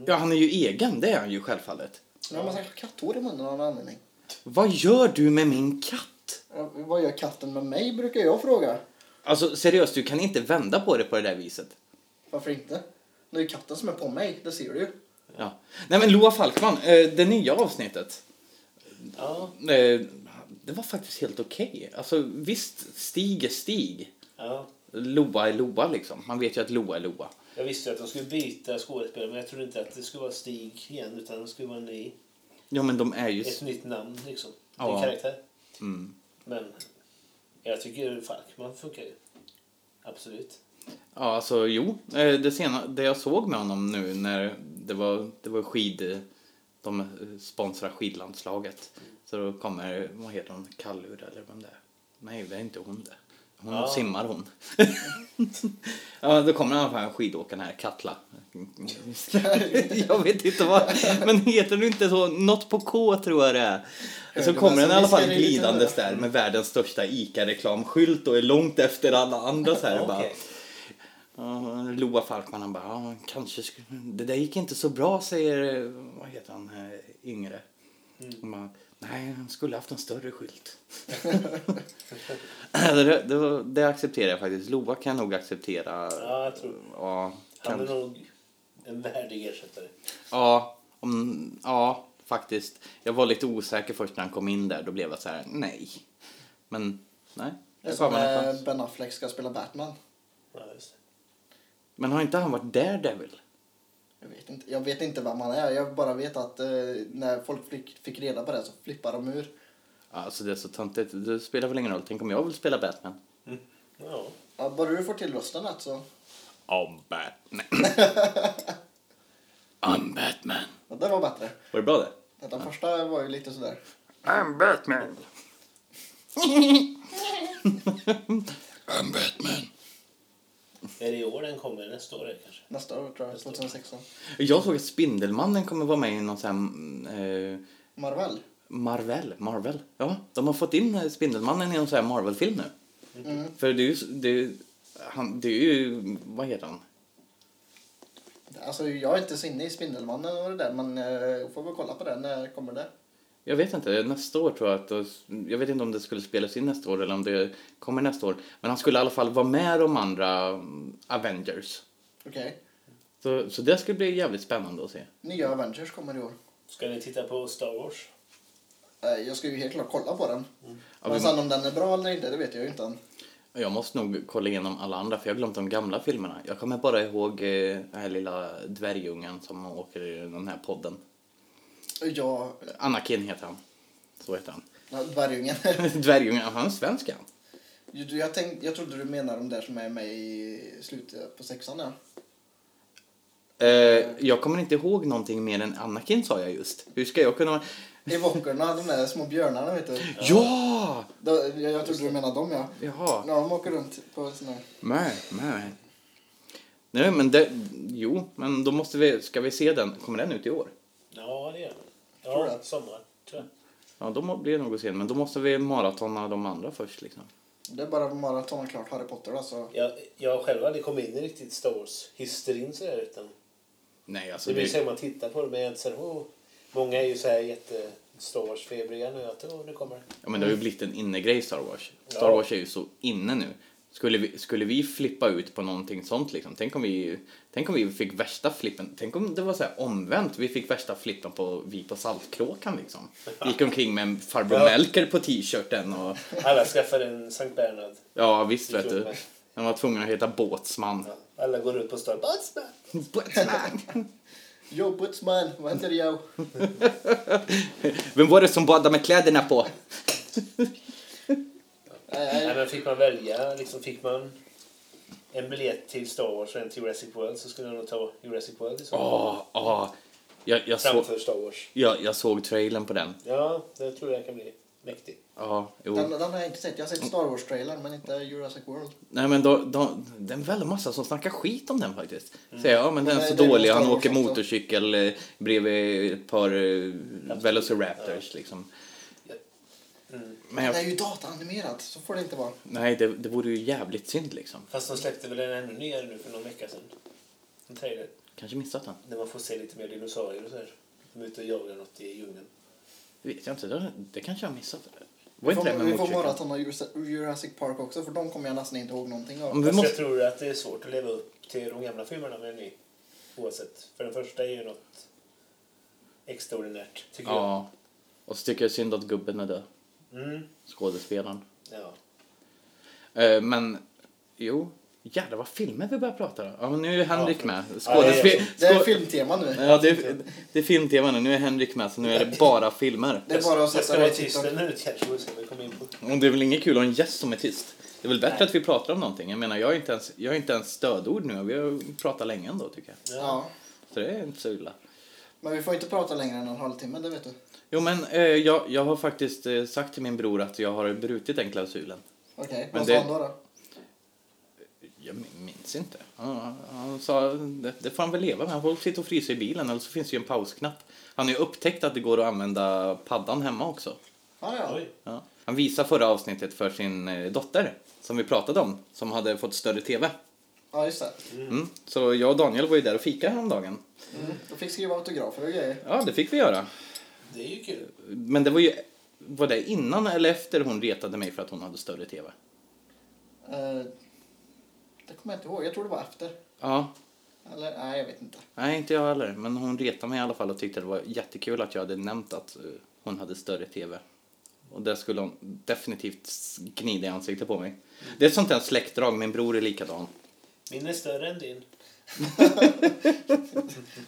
Ja, han är ju egen, det är han ju självfallet. Han har massa katthår i munnen av någon anledning. Vad gör du med min katt? Ja, Vad gör katten med mig, brukar jag fråga. Alltså seriöst, du kan inte vända på det på det där viset. Varför inte? Det är ju katten som är på mig, det ser du ju. Ja. Nej men Loa Falkman, eh, det nya avsnittet. Ja, eh, Det var faktiskt helt okej. Alltså visst, Stig är Stig. ja. Loa är Loa liksom. Man vet ju att Loa är Loa. Jag visste ju att de skulle byta skådespelare men jag trodde inte att det skulle vara Stig igen utan det skulle vara en ny, Ja men de är ju... ett nytt namn liksom. Ja. En karaktär. Mm. Men jag tycker Falkman funkar ju. Absolut. Ja, alltså jo. Eh, Det, sena, det jag såg med honom nu när det var, det var skid... De sponsrar skidlandslaget. Så då kommer, vad heter hon, Kallur eller vem det är? Nej, det är inte hon det. Hon Ja. simmar hon. ja, då kommer i alla fall skidåkaren här, Katla. jag vet inte vad, men heter du inte så? Något på K tror jag det är. Så kommer man, den i alla fall glidandes där med världens största ICA-reklamskylt och är långt efter alla andra så här. Ja, bara, Loa Falkman han bara, kanske skulle, det där gick inte så bra säger, vad heter han, eh, yngre. Han bara, nej han skulle haft en större skylt. det, det, det accepterar jag faktiskt. Loa kan nog acceptera. Ja, jag tror Ja, Han är kan, nog en värdig ersättare. ja, om, ja, faktiskt. Jag var lite osäker först när han kom in där. Då blev jag så här, nej. Men, nej. Det är som när. Ben Affleck ska spela Batman. Ja, just det. Men har inte han varit Daredevil? Jag vet inte, jag vet inte vem han är. Jag bara vet att eh, när folk fick, fick reda på det så flippade de ur. Alltså det är så töntigt. Det spelar väl ingen roll. Tänk om jag vill spela Batman. Ja. Ja, bara du får till rösten rätt så. I'm Batman. I'm Batman. Ja, det var bättre. Var det bra det? Den första var ju lite sådär. I'm Batman. I'm Batman. Är det i år den kommer? Nästa år kanske? Nästa år tror jag, 2016. Jag såg att Spindelmannen kommer vara med i någon sån här, eh, Marvel. Marvel. Marvel. Ja, de har fått in Spindelmannen i någon sån här Marvel-film nu. Mm. För det är ju, det är, ju- han, det är ju, vad heter han? Alltså jag är inte så inne i Spindelmannen och det där men eh, får väl kolla på det. När kommer det? Jag vet inte, nästa år tror jag att, jag vet inte om det skulle spelas in nästa år eller om det kommer nästa år. Men han skulle i alla fall vara med de andra mm, Avengers. Okej. Så, så det skulle bli jävligt spännande att se. Nya Avengers kommer i år. Ska ni titta på Star Wars? Eh, jag ska ju helt klart kolla på den. Ja, Men sen om den är bra eller inte, det vet jag ju inte än. Jag måste nog kolla igenom alla andra för jag har glömt de gamla filmerna. Jag kommer bara ihåg eh, den här lilla dvärgungen som åker i den här podden. Ja, Anakin heter han. Så heter han. ja, dvärgungen. Dvärgungen, han är svensk han. Jag, tänkte, jag trodde du menade de där som är med i slutet på sexan ja. Eh, jag kommer inte ihåg någonting mer än Anakin sa jag just. Hur ska jag kunna... Evokerna, de där små björnarna vet du. Ja! Då, jag, jag trodde du menade dem ja. Jaha. Ja, de åker runt på såna här. Nej, nej. Nej, men det... Jo, men då måste vi... Ska vi se den? Kommer den ut i år? Ja, det gör den. Tror Ja, det. sommar. Tror jag. Ja, då blir det nog att se den. Men då måste vi maratona de andra först liksom. Det är bara maraton klart Harry Potter alltså. Jag, jag själv hade kommit in i riktigt Star Wars-hysterin sådär utan Nej, alltså det blir det... så man tittar på det men jag är inte så oh. Många är ju så här jätte Star Wars-febriga nu att oh, nu kommer det. Ja, men det har ju blivit en innegrej Star Wars. Star Ja. Wars är ju så inne nu. Skulle vi, skulle vi flippa ut på någonting sånt liksom? Tänk om vi, tänk om vi fick värsta flippen. Tänk om det var så här omvänt. Vi fick värsta flippen på Vita Saltkråkan liksom. Gick omkring med en farbror Ja. Melker på t-shirten och Alla skaffar en Sankt Bernhard. ja visst vet du. Han var tvungen att heta Båtsman. Ja. Alla går ut på stan. Båtsman! Båtsman! Jo, Butsman, vad heter jag? Vem var det som badade med kläderna på? Nej, Nej, men fick man välja, liksom fick man en biljett till Star Wars och en till Jurassic World så skulle jag nog ta Jurassic World i så fall. Åh, åh. Jag, jag, såg, Framför Star Wars. jag, jag såg trailern på den. Ja, det tror jag kan bli. Mäktig. Ja, jo. Den, den har jag inte sett. Jag har sett Star Wars-trailern men inte Jurassic World. Nej men då, då, det är en väldigt massa som snackar skit om den faktiskt. Säger ja men den är Nej, så är dålig, han åker motorcykel eh, bredvid ett par eh, Velociraptors liksom. Mm. Men Den är jag, ju dataanimerad, så får det inte vara. nej det, det vore ju jävligt synd liksom. Fast de släppte väl en ännu nyare nu för någon vecka sedan. En trailer. Kanske missat den. Där man får se lite mer dinosaurier och så här. De är ute och jagar något i djungeln. Det vet jag inte, det, det kanske jag har missat. Vi Var inte det får, vi får maratona Jurassic- Jurassic Park också för de kommer jag nästan inte ihåg någonting av. Men vi måste, jag tror att det är svårt att leva upp till de gamla filmerna med en ny. Oavsett. För den första är ju något extraordinärt, tycker ja. Och så tycker jag synd att gubben är död. Mm. Skådespelaren. Ja. Eh, men, jo. Jävlar vad filmer vi börjar prata om. Ja men nu är Henrik Ja, med. Ja, det är Skådespel... Det är filmtema nu. Ja, det är, det är filmtema nu. Nu är Henrik med, så nu är det bara filmer. Det är bara att sätta ska vara tyst nu kanske vi in på. Och det är väl inget kul att ha en gäst som är tyst. Det är väl bättre att vi pratar om någonting. Jag menar, jag är inte ens, jag är inte ens stödord nu. Vi har pratat länge ändå tycker jag. Ja. Så det är inte så illa. Men vi får inte prata längre än en halvtimme, det vet du. Jo men eh, jag, jag har faktiskt eh, sagt till min bror att jag har brutit den klausulen. Okej, Men vad det- sa han då? då? Jag min- minns inte. Han, han sa det, det får han väl leva med. Han får sitta och frysa i bilen eller så finns det ju en pausknapp. Han har ju upptäckt att det går att använda paddan hemma också. Ah, ja. Oj. Ja. Han visade förra avsnittet för sin eh, dotter som vi pratade om, som hade fått större TV. ja, just det. Mm. Så jag och Daniel var ju där och fika häromdagen. Mm. Jag fick skriva autografer och grejer. Ja, det fick vi göra. Det är ju kul. Men det var ju var det innan eller efter hon retade mig för att hon hade större TV? Eh, det kommer jag inte ihåg. Jag tror det var efter. Ja, Eller nej, jag vet inte. nej inte jag heller. Men hon retade mig i alla fall och tyckte det var jättekul att jag hade nämnt att eh, hon hade större TV. Och det skulle hon definitivt gnida i ansiktet på mig. Det är ett sånt där släktdrag, min bror är likadan. Min är större än din.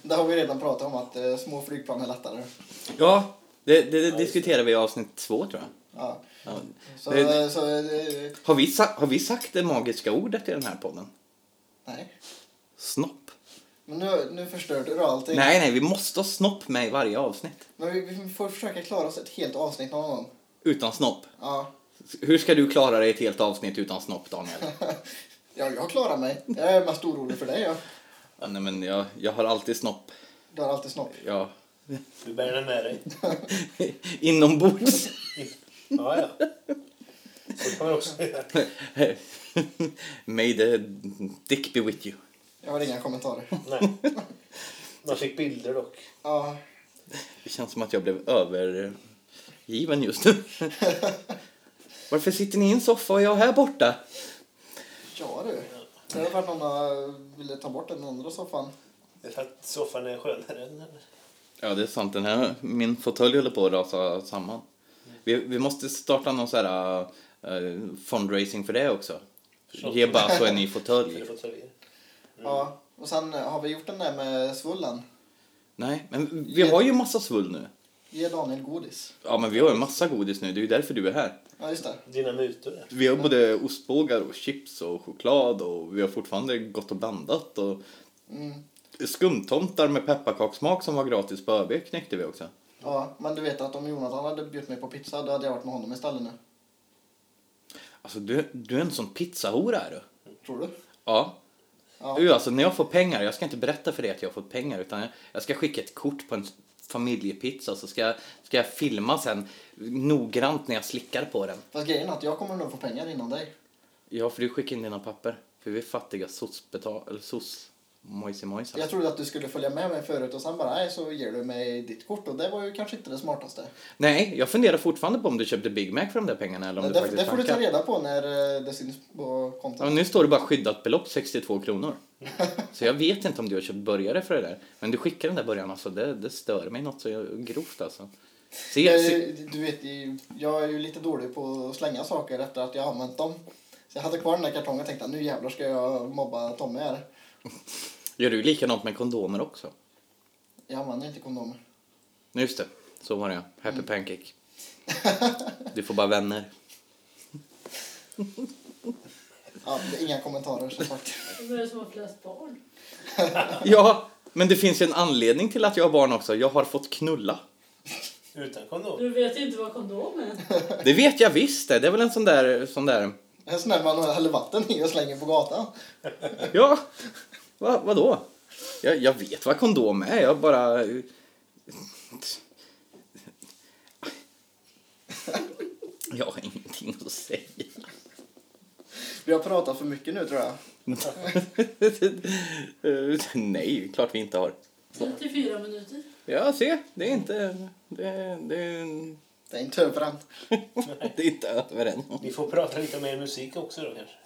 Det har vi redan pratat om att eh, små flygplan är lättare. Ja, det, det, det diskuterade vi i avsnitt två tror jag. Ja. Ja. Så, Det- så eh, Har, vi sa, har vi sagt det magiska ordet i den här podden? nej. Snopp. Men nu, nu förstörde du allting. Nej, nej, vi måste ha snopp med i varje avsnitt. Men vi, vi får försöka klara oss ett helt avsnitt någon gång. Utan snopp. Ja. Hur ska du klara dig ett helt avsnitt utan snopp, Daniel? ja, jag klarar mig. Jag är mest orolig för dig. Ja. Ja, nej, men jag, jag har alltid snopp. Du har alltid snopp. Ja. Du bär den med dig. Inombords. Ja, ja. Så kan man också göra. May the dick be with you. Jag har inga kommentarer. Nej. Man fick bilder dock. Ja. Det känns som att jag blev övergiven just nu. Varför sitter ni i en soffa och jag här borta? Ja du. Det hade varit någon som ville ta bort den andra soffan. Det är för att soffan är skönare än den. Ja, det är sant. Den här, min fåtölj håller på att rasa samman. Vi, vi måste starta någon så här uh, fundraising för det också. Ge Basso en ny fåtölj. följa. Ja. Och sen eh, har vi gjort den där med svullen. Nej, men vi har ju massa svull nu. Ge Daniel godis. Ja, men vi har ju massa godis nu. Det är ju därför du är här. Ja, just det. Dina mutor. Vi har både ostbågar och chips och choklad och vi har fortfarande gått och blandat och Mm. skumtomtar med pepparkakssmak som var gratis på ÖB knäckte vi också. Ja, men du vet att om Jonathan hade bjudit mig på pizza då hade jag varit med honom istället nu. Alltså du, du är en sån pizzahora är du. Tror du? Ja. Ja. Du, alltså när jag får pengar, jag ska inte berätta för dig att jag har fått pengar utan jag, jag ska skicka ett kort på en familjepizza så ska, jag- ska jag filma sen noggrant när jag slickar på den. Fast grejen är att jag kommer nog få pengar innan dig. Ja, för du skickar in dina papper. För vi är fattiga soc-betal... eller soc... mojsi mojsa. Jag trodde att du skulle följa med mig förut och sen bara nej så ger du mig ditt kort och det var ju kanske inte det smartaste. Nej, jag funderar fortfarande på om du köpte Big Mac för de där pengarna eller om Det, du det, faktiskt det får du ta tankar. reda på när eh, det syns på kontot. Ja, nu står det bara skyddat belopp 62 kronor. Så jag vet inte om du har köpt burgare för det där. Men du skickar den där burgaren alltså, det, det stör mig något så grovt alltså. Se, se, Du vet, jag är ju lite dålig på att slänga saker efter att jag har använt dem. Så jag hade kvar den där kartongen och tänkte att nu jävlar ska jag mobba Tommy här. Gör du likadant med kondomer också? Jag använder inte kondomer. Just det, så var det ja. Happy pancake. Du får bara vänner. Ja, det inga kommentarer som sagt. Vem är det som har flest barn? Ja, men det finns ju en anledning till att jag har barn också. Jag har fått knulla. Utan kondom. Du vet inte vad kondom är. Det vet jag visst det. Det är väl en sån där... Sån där En sån där man häller vatten i och slänger på gatan. ja, Va, vadå? Jag, jag vet vad kondom är. Jag bara... Jag har ingenting att säga. Vi har pratat för mycket nu tror jag. Nej, klart vi inte har. 34 minuter. Ja, se. Det är inte... Det, det, Det är inte över än. det är inte över än. Vi får prata lite mer musik också då kanske.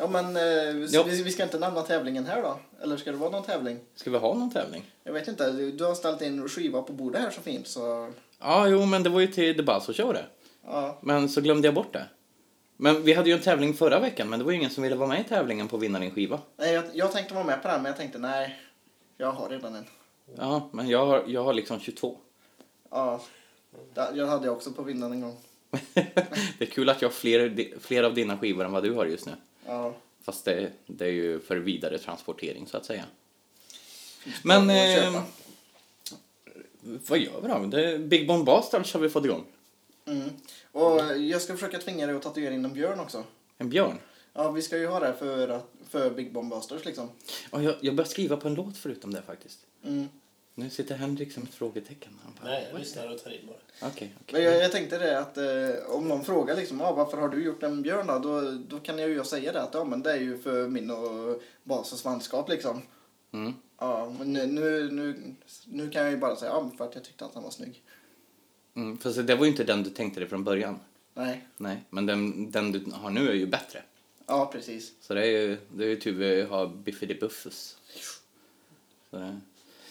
Ja men eh, vi, vi ska inte nämna tävlingen här då? Eller ska det vara någon tävling? Ska vi ha någon tävling? Jag vet inte, du, du har ställt in skiva på bordet här så fint så... Ja, jo, men det var ju till The Buzzer Show det. Ja, Men så glömde jag bort det. Men vi hade ju en tävling förra veckan, men det var ju ingen som ville vara med i tävlingen på Vinna din skiva. nej, jag, jag tänkte vara med på den men jag tänkte nej, jag har redan en. Ja, men jag har, jag har liksom 22. Ja, det- jag hade jag också på vinnaren en gång. det är kul att jag har fler, fler av dina skivor än vad du har just nu. Ja, Fast det, det är ju för vidare transportering så att säga. Men eh, vad gör vi då? Det, Big Bomb Bastards har vi fått igång. Mm. Och jag ska försöka tvinga dig att tatuera in en björn också. En björn. Ja, vi ska ju ha det för, för Big Bomb Busters liksom. Ja, jag, jag började skriva på en låt förutom det faktiskt. Mm. Nu sitter Henrik som ett frågetecken. Han bara, Nej, jag lyssnar och tar in bara. Okej, okej. Men jag, jag tänkte det att eh, om någon frågar liksom, ah, varför har du gjort en björn då? Då, då kan jag ju säga det att ja, men det är ju för min och Basas vänskap liksom. Mm. Ja, men nu, nu, nu, nu kan jag ju bara säga ja, för att jag tyckte att han var snygg. Mm, fast det var ju inte den du tänkte dig från början. Nej, Nej, men den, den du har nu är ju bättre. ja precis. Så det är ju, det är ju tur vi har Biffidi Buffus. Så det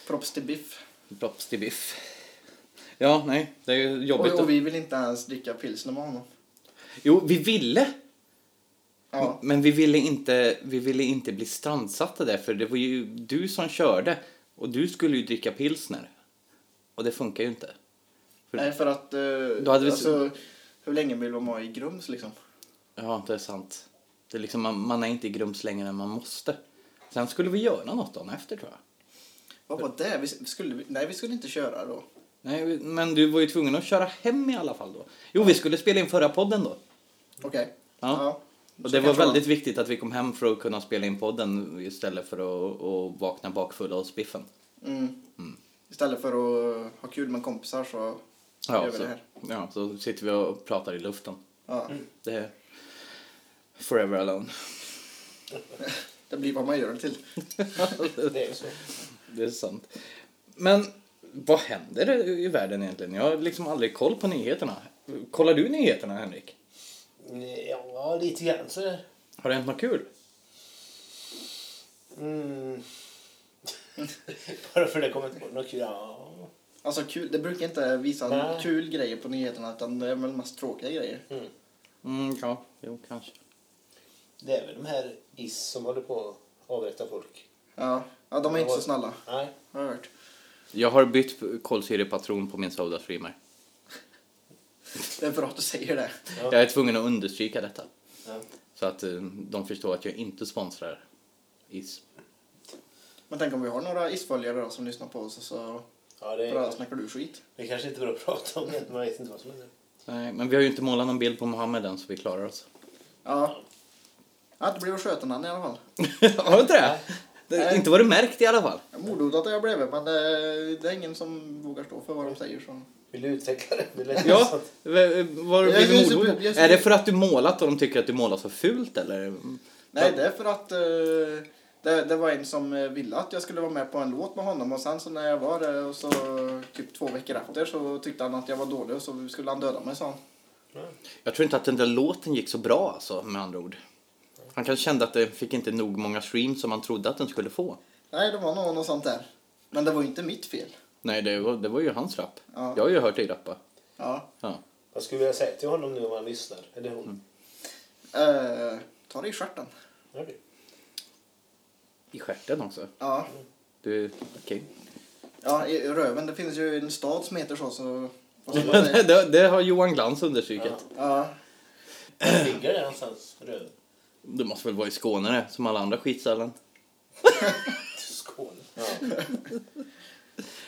Props till Biff. props till Biff. Ja, nej, det är ju jobbigt. Och, och vi vill inte ens dricka pilsner med honom. Jo, vi ville. Ja, Men vi ville, inte, vi ville inte bli strandsatta där, för det var ju du som körde. Och du skulle ju dricka pilsner. Och det funkar ju inte. För- nej för att eh, Då hade vi- alltså, hur länge vill man vara i Grums liksom? Ja, det är sant. Det är liksom, man, man är inte i Grums längre än man måste. Sen skulle vi göra något dagen efter tror jag. Vad var det? Vi skulle, nej, vi skulle inte köra då. Nej, men du var ju tvungen att köra hem i alla fall då. Jo, vi skulle spela in förra podden då. Okej. Ja. Och Så det var väldigt viktigt att vi kom hem för att kunna spela in podden istället för att, att vakna bakfulla hos biffen. Mm. Istället för att ha kul med kompisar så gör Ja, vi så, det här. ja, så sitter vi och pratar i luften. Ja. Det är forever alone. Det blir vad man gör det till. Det är så. Det är sant. Men vad händer i världen egentligen? Jag har liksom aldrig koll på nyheterna. Kollar du nyheterna, Henrik? Ja, lite grann sådär. Har det hänt något kul? Mm. Bara för det kommer inte på något kul. Ja. Alltså kul, det brukar inte visa Nej. kul grejer på nyheterna utan det är väl mest tråkiga grejer. Mm, ja, jo, kanske. Det är väl de här is som håller på att avrätta folk. Ja, ja de är inte så snälla. Nej. Har jag hört. Jag har bytt kolsyrepatron på min Sodastreamer. Det är bra att du säger det. Ja. Jag är tvungen att understryka detta. Ja. Så att eh, de förstår att jag inte sponsrar is. Men tänk om vi har några isföljare då som lyssnar på oss och så Ja, det, bara är, snackar du skit. det kanske inte är bra att prata om det. Man vet inte vad som händer. Nej, men vi har ju inte målat någon bild på Mohammed än så vi klarar oss. Ja. Ja, det blir att sköta han i alla fall. har du inte det? Det inte var det märkt i alla fall. Mordhotat har jag blivit men det, det är ingen som vågar stå för vad de säger. Så. Vill du utveckla det? Vill du Ja, var Jag- jag du jag är det för att du målat och de tycker att du målar så fult eller? Nej, det är för att eh, det, det var en som eh, ville att jag skulle vara med på en låt med honom och sen så när jag var det och så typ två veckor efter så tyckte han att jag var dålig och så skulle han döda mig sa han. Jag tror inte att den där låten gick så bra alltså, med andra ord. Han kanske kände att det fick inte nog många streams som han trodde att den skulle få. Nej, det var nog något sånt där. Men det var ju inte mitt fel. Nej, det var, det var ju hans rapp. Ja. Jag har ju hört dig rappa. Ja. Ja. Vad skulle du vilja säga till honom nu om han lyssnar? Eller hon? Eh, ta det i stjärten. I stjärten också. Ja. Du, okej. Ja, i röven. Det finns ju en stad som heter så. så det, det, har Johan Glans understrukit. ja. Var ligger det någonstans? Röd? Det måste väl vara i Skåne det, som alla andra skitställen. Skåne. Ja.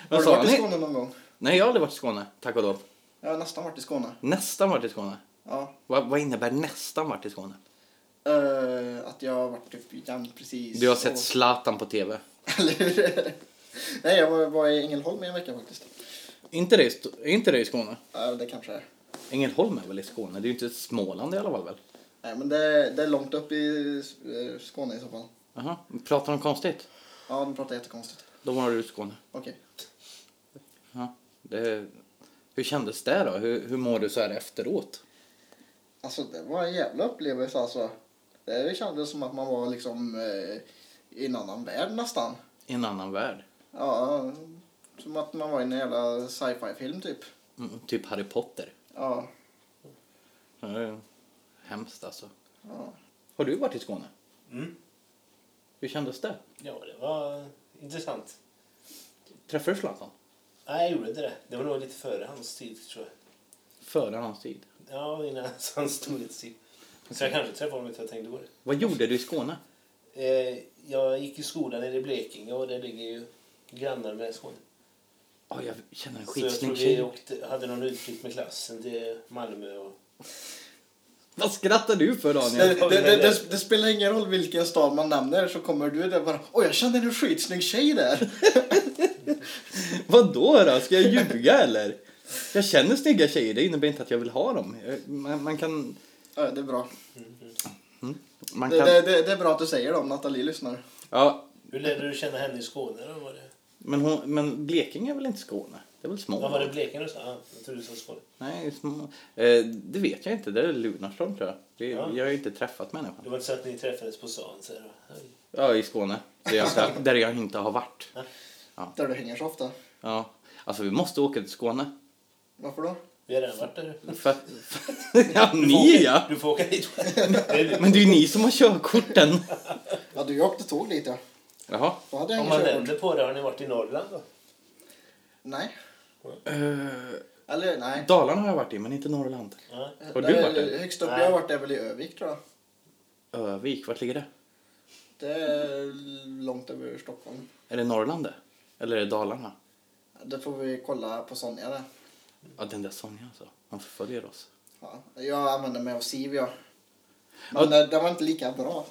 Har du varit i? Skåne någon gång? Nej, jag har aldrig varit i Skåne, tack och lov. Jag har nästan varit i Skåne. Nästan varit i Skåne. Ja. Vad, vad innebär nästan varit i Skåne? Eh, att jag har varit typ jämnt precis. Du har sett och- Zlatan på TV. Eller hur? Nej, jag var, var i Ängelholm i en vecka faktiskt. Inte det, i inte det i Skåne? Ja, det kanske är. Ängelholm är väl i Skåne? Det är ju inte Småland i alla fall väl? Nej, men det, är- det är långt upp i eh, Skåne i så fall. Jaha, pratar de konstigt? Ja, de pratar jättekonstigt. Då var du Skåne. Okej. Ja, det, hur kändes det då? Hur, hur mår du så här efteråt? Alltså, det var en jävla upplevelse alltså. Det kändes som att man var liksom eh, i en annan värld nästan. I en annan värld? Ja, som att man var i en jävla sci-fi-film typ. Mm, typ Harry Potter. Ja. Det är hemskt alltså. ja. Har du varit i Skåne? Mm. Hur kändes det? Ja, det var intressant. Träffade du Zlatan? Nej, jag gjorde inte det. Det var nog lite före hans tid, tror jag. Före hans tid. Ja, innan hans storhetstid. Så jag kanske träffade honom utan jag tänkte på det. Vad gjorde du i Skåne? Eh, jag gick i skolan nere i Blekinge och det ligger ju grannar med Skåne. Oh, jag känner en Så jag tror skitsnygg vi tjej. åkte, hade någon utflykt med klassen till Malmö. Och... Vad skrattar du för Det, Daniel? det, det, det, det spelar ingen roll vilken stad man nämner så kommer du där bara Oj, jag kände en skitsnygg tjej där. Vad då då? Ska jag ljuga eller? Jag känner snygga tjejer, det innebär inte att jag vill ha dem. Man, man kan... Ja, det är bra. Man Det, kan det, det, det är bra att du säger det om Nathalie lyssnar. ja, Hur lärde du känna henne i Skåne? Då? Var det... men, hon, men Blekinge är väl inte Skåne? Det är väl Ja, var det Småland? Blekinge du sa? Ja, jag trodde du sa Skåne. Nej, små, eh, det vet jag inte. Det är Lunarstorm tror jag. Det, Ja. Jag har ju inte träffat människan. Det var inte så att ni träffades på stan? Ja, i Skåne. Där jag, inte, där jag inte har varit. Där du hänger så ofta. Ja. Alltså vi måste åka till Skåne. Varför då? Vi har redan varit där. För, för, ja, Du får ni ja! Du får åka dit. Men det är ju ni som har körkorten. Ja, du åkte tåg dit ja. Jaha. Hade Om man körkort. vänder på det, har ni varit i Norrland då? Nej. Uh, Eller nej. Dalarna har jag varit i, men inte Norrland. Ja. Har du varit där? Högst upp Nej. jag har varit är väl i Övik tror jag. Övik, vart ligger det? Det är långt över Stockholm. Är det Norrland det? Eller är det Dalarna? Det får vi kolla på Sonja där. Ja, den där Sonja alltså. Hon förföljer oss. Ja, jag använder mig av Siv ja. Men eh, det var inte lika bra.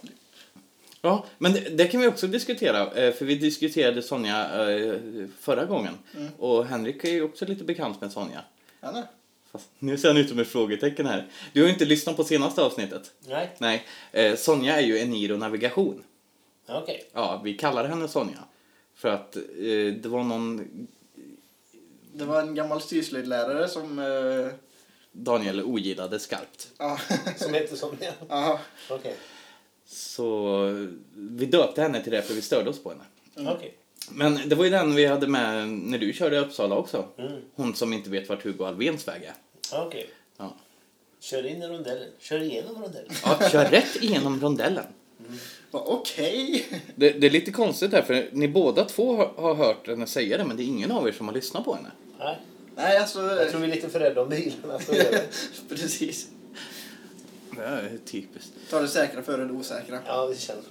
Ja, men det, det kan vi också diskutera. eh, För vi diskuterade Sonja eh, förra gången. Och Henrik är ju också lite bekant med Sonja. Eller? Fast nu ser han ut som ett frågetecken här. Du har ju inte lyssnat på senaste avsnittet. Nej? Nej, eh, Sonja är ju Eniro Navigation. Ja, Okej. Ja, vi kallar henne Sonja. För att det var någon Det var en gammal styrslöjdlärare som... Daniel ogillade skarpt. ja, Som heter Sonja? ja, Okej. Så vi döpte henne till det för vi störde oss på henne. Okej. Men det var ju den vi hade med när du körde i Uppsala också. Mm. Hon som inte vet vart Hugo Alvéns väg är. Ja, Okej. Ja. Kör in i rondellen. Kör igenom rondellen. Ja, kör rätt igenom rondellen. bara, okej. Det, det är lite konstigt här för ni båda två har, har hört henne säga det men det är ingen av er som har lyssnat på henne. Nej. Nej, alltså... Jag tror vi är lite för rädda om bilarna. Precis. Det är typiskt. Ta det säkra före det osäkra. Ja, det känns.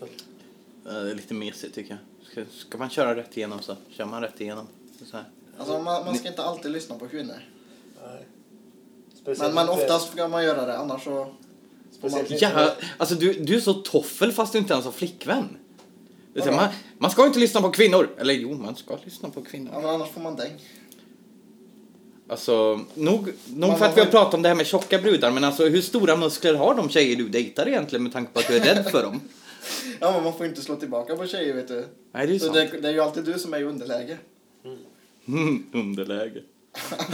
Ja, Det är lite mesigt tycker jag. Ska, ska man köra rätt igenom så kör man rätt igenom. Så här. Alltså, man, man ska inte alltid lyssna på kvinnor. Nej. Men, Speciellt men inte- oftast ska man göra det, annars så... Speciellt inte- Ja, alltså du, du är så toffel fast du inte ens har flickvän. Det är så, här, man, man ska inte lyssna på kvinnor. Eller jo, man ska lyssna på Ja, kvinnor. men annars får man däng. Alltså, nog, nog för att vi har pratat om det här med tjocka brudar, men alltså hur stora muskler har de tjejer du dejtar egentligen med tanke på att du är rädd för dem? Ja, men man får inte slå tillbaka på tjejer, vet du. Nej, det är Så sant. det, det är ju alltid du som är i underläge. Mm, underläge.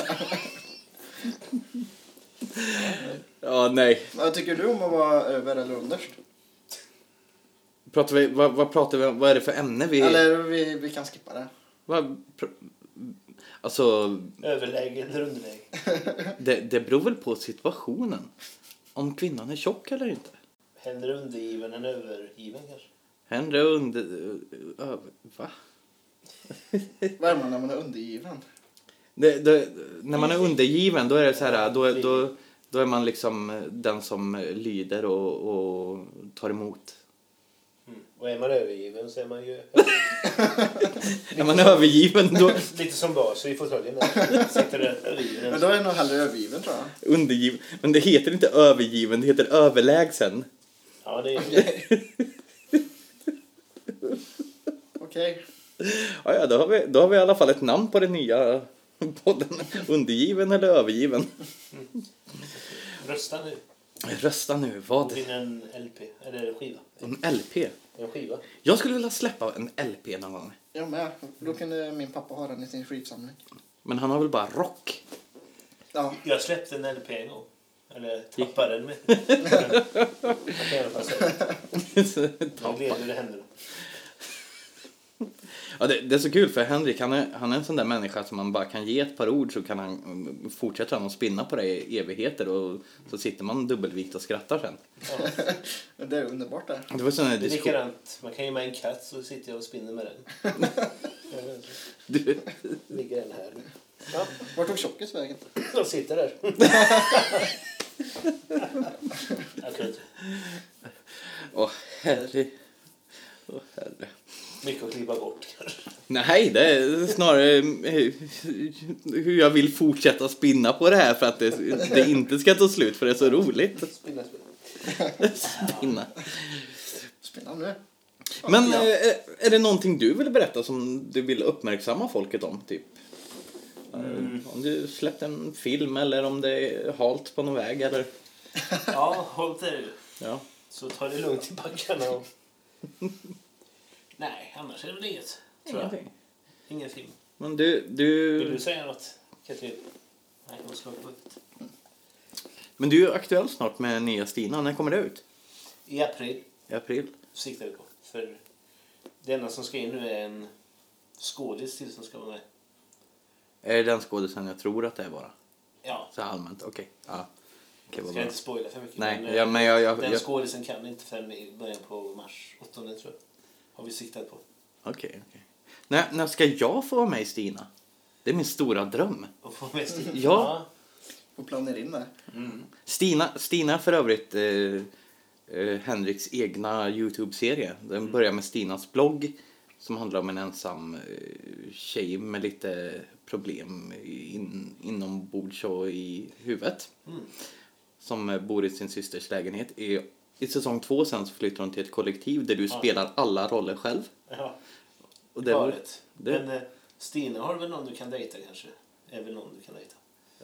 ja, nej. Vad tycker du om att vara över eller underst? Pratar vi, vad, vad pratar vi om? Vad är det för ämne vi... Eller vi, vi kan skippa det. Vad, pr- alltså, Överläge eller underläge. det, det beror väl på situationen. Om kvinnan är tjock eller inte. Hellre undergiven än övergiven kanske. Hellre under... ö- va? Vad är man när man är undergiven? Det, det, när man är undergiven då är det så här, då, då, då är man liksom den som lyder och, och tar emot. Och är man övergiven så är man ju Är man övergiven då lite som bas i fåtöljen där. Sitter där Men övergiven. då är jag nog hellre övergiven tror jag. undergiven. Men det heter inte övergiven, det heter överlägsen. Ja, det är Okej. Ja, ja, då har, vi, då har vi i alla fall ett namn på den nya podden. Undergiven eller övergiven. Rösta nu. Rösta nu, vad? Vinna en LP. Eller skiva. En LP? En skiva. Jag skulle vilja släppa en LP någon gång. Jag med. Då kunde min pappa ha den i sin skivsamling. Men han har väl bara rock? Ja. Jag släppte en LP en gång. Eller tappade den med. Men, jag kan i alla fall säga. Jag gled ur händerna. Ja, det, det är så kul för Henrik han är, han är en sån där människa som man bara kan ge ett par ord så kan han mm, fortsätta att spinna på det i evigheter och så sitter man dubbelvikt och skrattar sen. Ja. Det är underbart det. Det var sån Det är likadant. Man kan ge mig en katt så sitter jag och spinner med den. Du, Ligger den här. Ja, Vart tog tjockis vägen? jag sitter där. Åh herre. Åh herre. Mycket att klippa bort kanske. Nej, det är snarare eh, hur jag vill fortsätta spinna på det här för att det, det inte ska ta slut för det är så roligt. Spinna, spinna. Spinna. Spännande. Men Ja. eh, är det någonting du vill berätta som du vill uppmärksamma folket om? Typ? Eh, Om du släppt en film eller om det är halt på någon väg eller? Ja, håll du. Ja. Så ta det lugnt i backarna. Nej, annars är det väl inget. Tror jag. Ingenting. Ingen film. Men du, Vill du, du säga något, Katrin? Nej, jag måste huvudet. men du är aktuell snart med nya Stina. När kommer det ut? I april I april? siktar vi på. För det enda som ska in nu är en skådis till som ska vara med. Är det den skådisen jag tror att det är bara? Ja, Så allmänt, okej. Ja. Okej, vad ska bra. inte spoila för mycket. Nej, men, ja, men jag, jag, den jag, skådisen kan inte förrän i början på mars. 8 tror jag. Har vi siktat på. Okej, okej. När, när ska jag få vara med i Stina? Det är min stora dröm. Och få med Stina. Ja. Får planera in det. Mm. Stina, Stina är för övrigt eh, eh, Henriks egna Youtube-serie. Den börjar med Stinas blogg som handlar om en ensam eh, tjej med lite problem in, inombords och i huvudet. Mm. Som eh, bor i sin systers lägenhet. I, I säsong två sen så flyttar hon till ett kollektiv där du Ja. spelar alla roller själv. Ja, Och det var, det- Men eh, Stina har väl någon du kan dejta kanske? Är väl någon du kan dejta?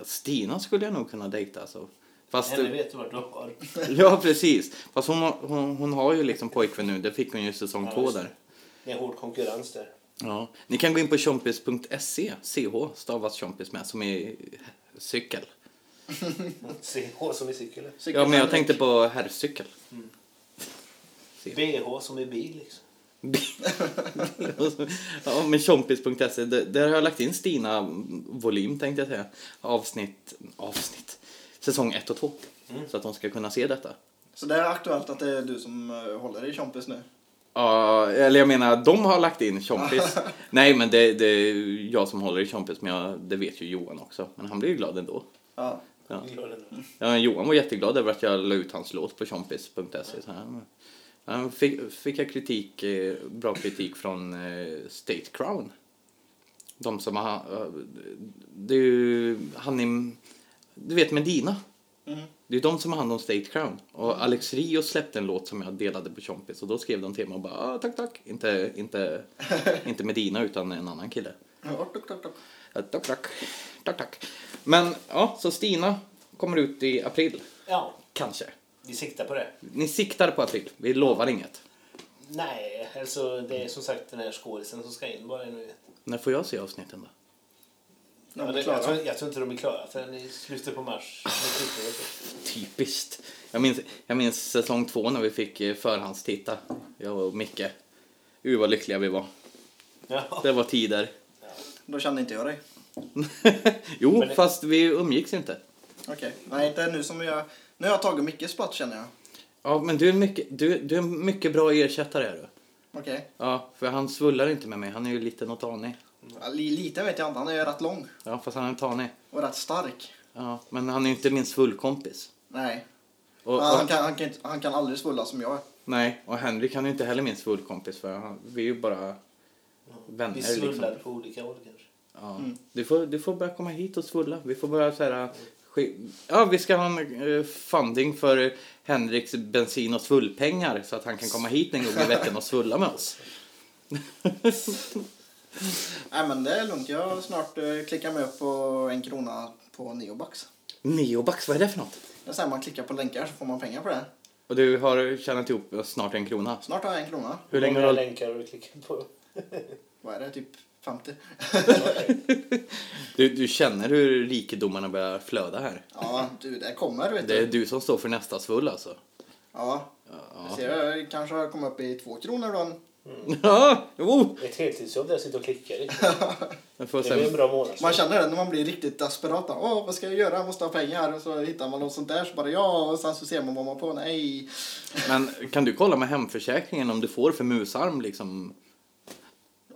Stina skulle jag nog kunna dejta alltså. Fast, Henne vet du vart du har. ja, precis. Fast hon, hon, hon har ju liksom pojkvän nu. Det fick hon ju i säsong Ja, två där. Det är hård konkurrens där. Ja. Ni kan gå in på chompis.se, ch stavas chompis med, som är cykel. CH som i cykel. Ja, men jag tänkte på herrcykel. BH som i bil liksom. ja, men chompis.se, där har jag lagt in Stina volym tänkte jag säga. Avsnitt, avsnitt, säsong 1 och 2. Mm. Så att de ska kunna se detta. Så det är aktuellt att det är du som eh, håller i Chompis nu? Ja, eller jag menar, de har lagt in Chompis. Nej, men det, det är jag som håller i Chompis, men jag, det vet ju Johan också. Men han blir ju glad ändå. Ja. Ja. Ja, Johan var jätteglad över att jag la ut hans låt på chompis.se. Ja, fick, fick jag kritik, eh, bra kritik från eh, State Crown. De som har... eh, Det är ju han i, Du vet Medina. Mm. Det är de som har hand om State Crown. Och Alex Rio släppte en låt som jag delade på Chompis. Och då skrev de till mig och bara ah, tack tack. Inte, inte, inte Medina utan en annan kille. Ja, Tock, tock, tock. Ja, Tack tack. Tack tack. Men ja, så Stina kommer ut i april. Ja, Kanske. vi siktar på det. Ni siktar på april. Vi lovar inget. Nej, alltså det är som sagt den här skådisen som ska in bara nu. När får jag se avsnitten då? Ja, det, jag, tror, jag tror inte de är klara förrän i slutet på mars. Typiskt. Jag minns, jag minns säsong två när vi fick eh, förhandstitta. Jag och Micke. Uh, vad lyckliga vi var. Ja. Det var tider. Då kände inte jag dig. jo, det- fast vi umgicks inte. Okej. Nej, inte nu som jag... Nu har jag tagit Mickes plats känner jag. Ja, men du är mycket, du, du är mycket bra ersättare är du. Okej. Ja, för han svullar inte med mig. Han är ju liten och tanig. Ja, li- lite vet jag inte. Han är ju rätt lång. Ja, fast han är tanig. Och rätt stark. Ja, men han är ju inte min svullkompis. Nej. Och, Ja, han, och, kan, han, kan, inte- han kan aldrig svulla som jag nej, och Henrik han är inte heller min svullkompis för han, vi är ju bara vänner. Vi Liksom. svullar på olika håll. Ja. Mm. Du, får, du får börja komma hit och svulla. Vi får börja så här, sk- ja, vi ska ha en eh, funding för Henriks bensin och svullpengar så att han kan komma hit en gång i veckan och svulla med oss. Nej men det är lugnt. Jag har snart eh, klickat mig upp på en krona på Neobax. Neobax, vad är det för något? Det är så här man klickar på länkar så får man pengar på det. Och du har tjänat ihop snart en krona. Snart har jag en krona. Hur länge har du... länkar har du klickat på? Vad är det? Typ 50? du Du känner hur rikedomarna börjar flöda här. Ja, du det kommer vet Det är du. du som står för nästa svull alltså. Ja. Jag ser, jag kanske har kommit upp i två kronor då. Ja, jo! Ett heltidsjobb där jag sitter och klickar i. Det blir en bra månad. Man känner det när man blir riktigt desperat. då. Åh, vad ska jag göra? Jag måste ha pengar. Och så hittar man något sånt där så bara ja. Och sen så ser man vad man på. Nej. Men kan du kolla med hemförsäkringen om du får för musarm liksom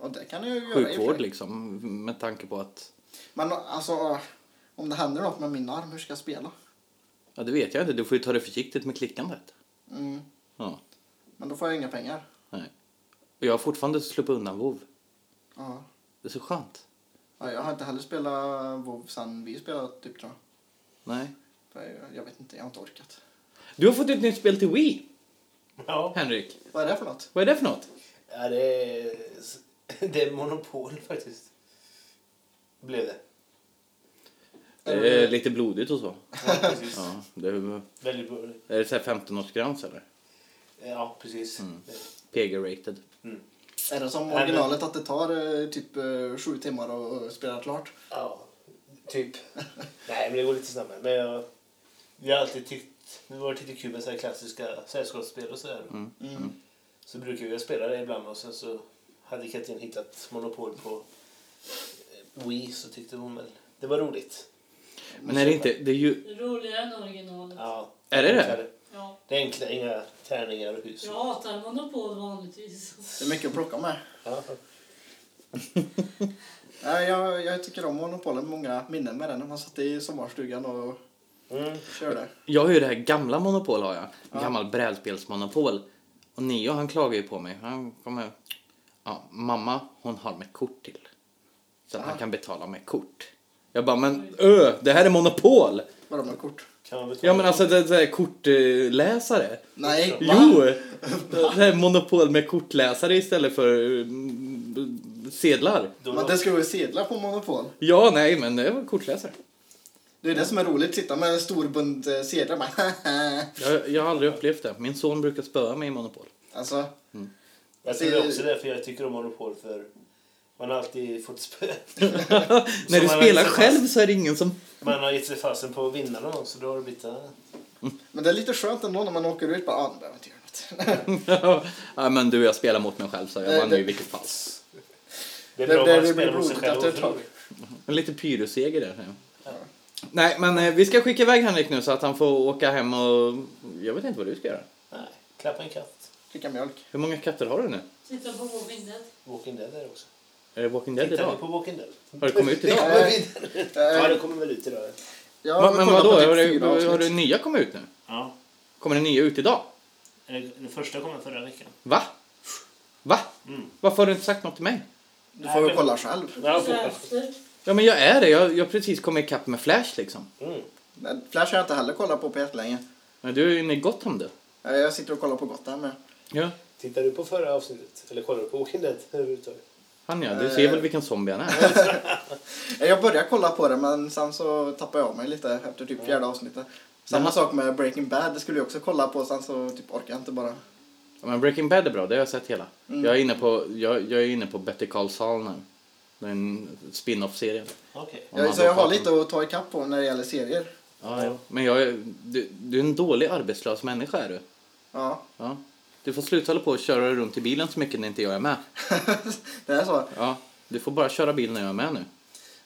Och det kan jag ju göra sjukvård liksom med tanke på att Men alltså, om det händer något med min arm, hur ska jag spela? Ja, det vet jag inte. Du får ju ta det försiktigt med klickandet. Mm. Ja, Men då får jag inga pengar. nej. Och jag har fortfarande sluppit undan WoW. Ja. Det är så skönt. Ja, jag har inte heller spelat WoW sen vi spelade typ tror jag. Nej. Jag vet inte, jag har inte orkat. Du har fått ett nytt spel till Wii, Ja, Henrik. Vad är det för något? Vad är det för något? ja det, är, det är monopol faktiskt. Blev det. Det är lite blodigt och så. Ja, precis. Ja, det är, Väldigt bra. är det så här 15-årsgräns eller? Ja, precis. Mm. PG-rated. Är det som originalet att det tar eh, typ eh, sju timmar att spela klart? Ja, typ. Nej, men det går lite snabbare. Men jag, vi har alltid tyckt... Det har varit kul med så här klassiska sällskapsspel och sådär. Mm. Så brukar vi spela det ibland och sen så hade Katrin hittat Monopol på eh, Wii så tyckte hon väl det var roligt. Men är det inte, det är ju, Roligare än originalet. Ja, Är det det? Ja. Det är enkla, inga tärningar och hus. Jag hatar monopol vanligtvis. Det är mycket att plocka med. Ja. Nej, jag, jag tycker om Monopolen. Många minnen med den när man satt i sommarstugan och Mm. körde. jag har ju det här gamla Monopol har jag. Ja. Gammal brädspelsmonopol. Och Neo han klagar ju på mig. Han kommer, ja, mamma hon har med kort till. Så att han kan betala med kort. Jag bara, men ö, det här är Monopol! Vadå med kort? Kan man betala? Ja men alltså det, det är kortläsare. Nej? Jo! Det här är monopol med kortläsare istället för mm, sedlar. Då, Men det ska vara sedlar på Monopol. Ja, nej, men det var kortläsare. Det är det som är roligt. Sitta med en stor bunt eh, sedlar bara Jag, jag har aldrig upplevt det. Min son brukar spöa mig i monopol. Alltså, jag tror det är också därför jag tycker om Monopol för man har alltid fått spö. När du spelar själv fast- så är det ingen som... Man har gett sig fasen på att vinna någon gång så då har det blivit... men det är lite skönt ändå när man åker ut. Bara, ah, ja, men du, jag spelar mot mig själv så jag vann ju det- i vilket fall. Det är Det- bra det- det spelar mot sig själv lite pyroseger där. Ja. Nej, men eh, vi ska skicka iväg Henrik nu så att han får åka hem och... Jag vet inte vad du ska göra. Nej, klappa en katt. Dricka mjölk. Hur många katter har du nu? Titta på Walking Dead. Walking Dead är det också. Är det Walking Dead Tittar idag? på Walking Dead? Har det kommit ut idag? Ja, det kommer väl ut idag. jag Va, men vadå? typ Har, det, har det nya kommit ut nu? Ja. Kommer det nya ut idag? Den första kom förra veckan. Va? Va? Mm. Varför har du inte sagt något till mig? Du får väl kolla själv. Ja. Ja, men jag är det. Jag, har precis kommit ikapp med Flash liksom. mm. Men Flash har jag inte heller kollat på på jättelänge. Men du är ju inne i Gotham du. Jag sitter och kollar på Gotham med. Ja. Tittar du på förra avsnittet? Eller kollar du på Walking Dead överhuvudtaget? Han ja, du ser väl vilken zombie han är? Jag började kolla på det men sen så tappade jag mig lite efter typ fjärde avsnittet. Samma sak med Breaking Bad, det skulle jag också kolla på sen så typ orkade jag inte bara. Ja, men Breaking Bad är bra, det har jag sett hela. Mm. Jag, är inne på, jag, jag är inne på Better Call Saul nu. Det är en spin-off-serie. Okej. om Jag, så jag har lite att ta ikapp på när det gäller serier. Ja, ja. Men jag är, du, du är en dålig arbetslös människa är du. Ja, Ja. Du får sluta hålla på och köra runt i bilen så mycket när inte jag är med. det är så. Ja. Du får bara köra bil när jag är med nu.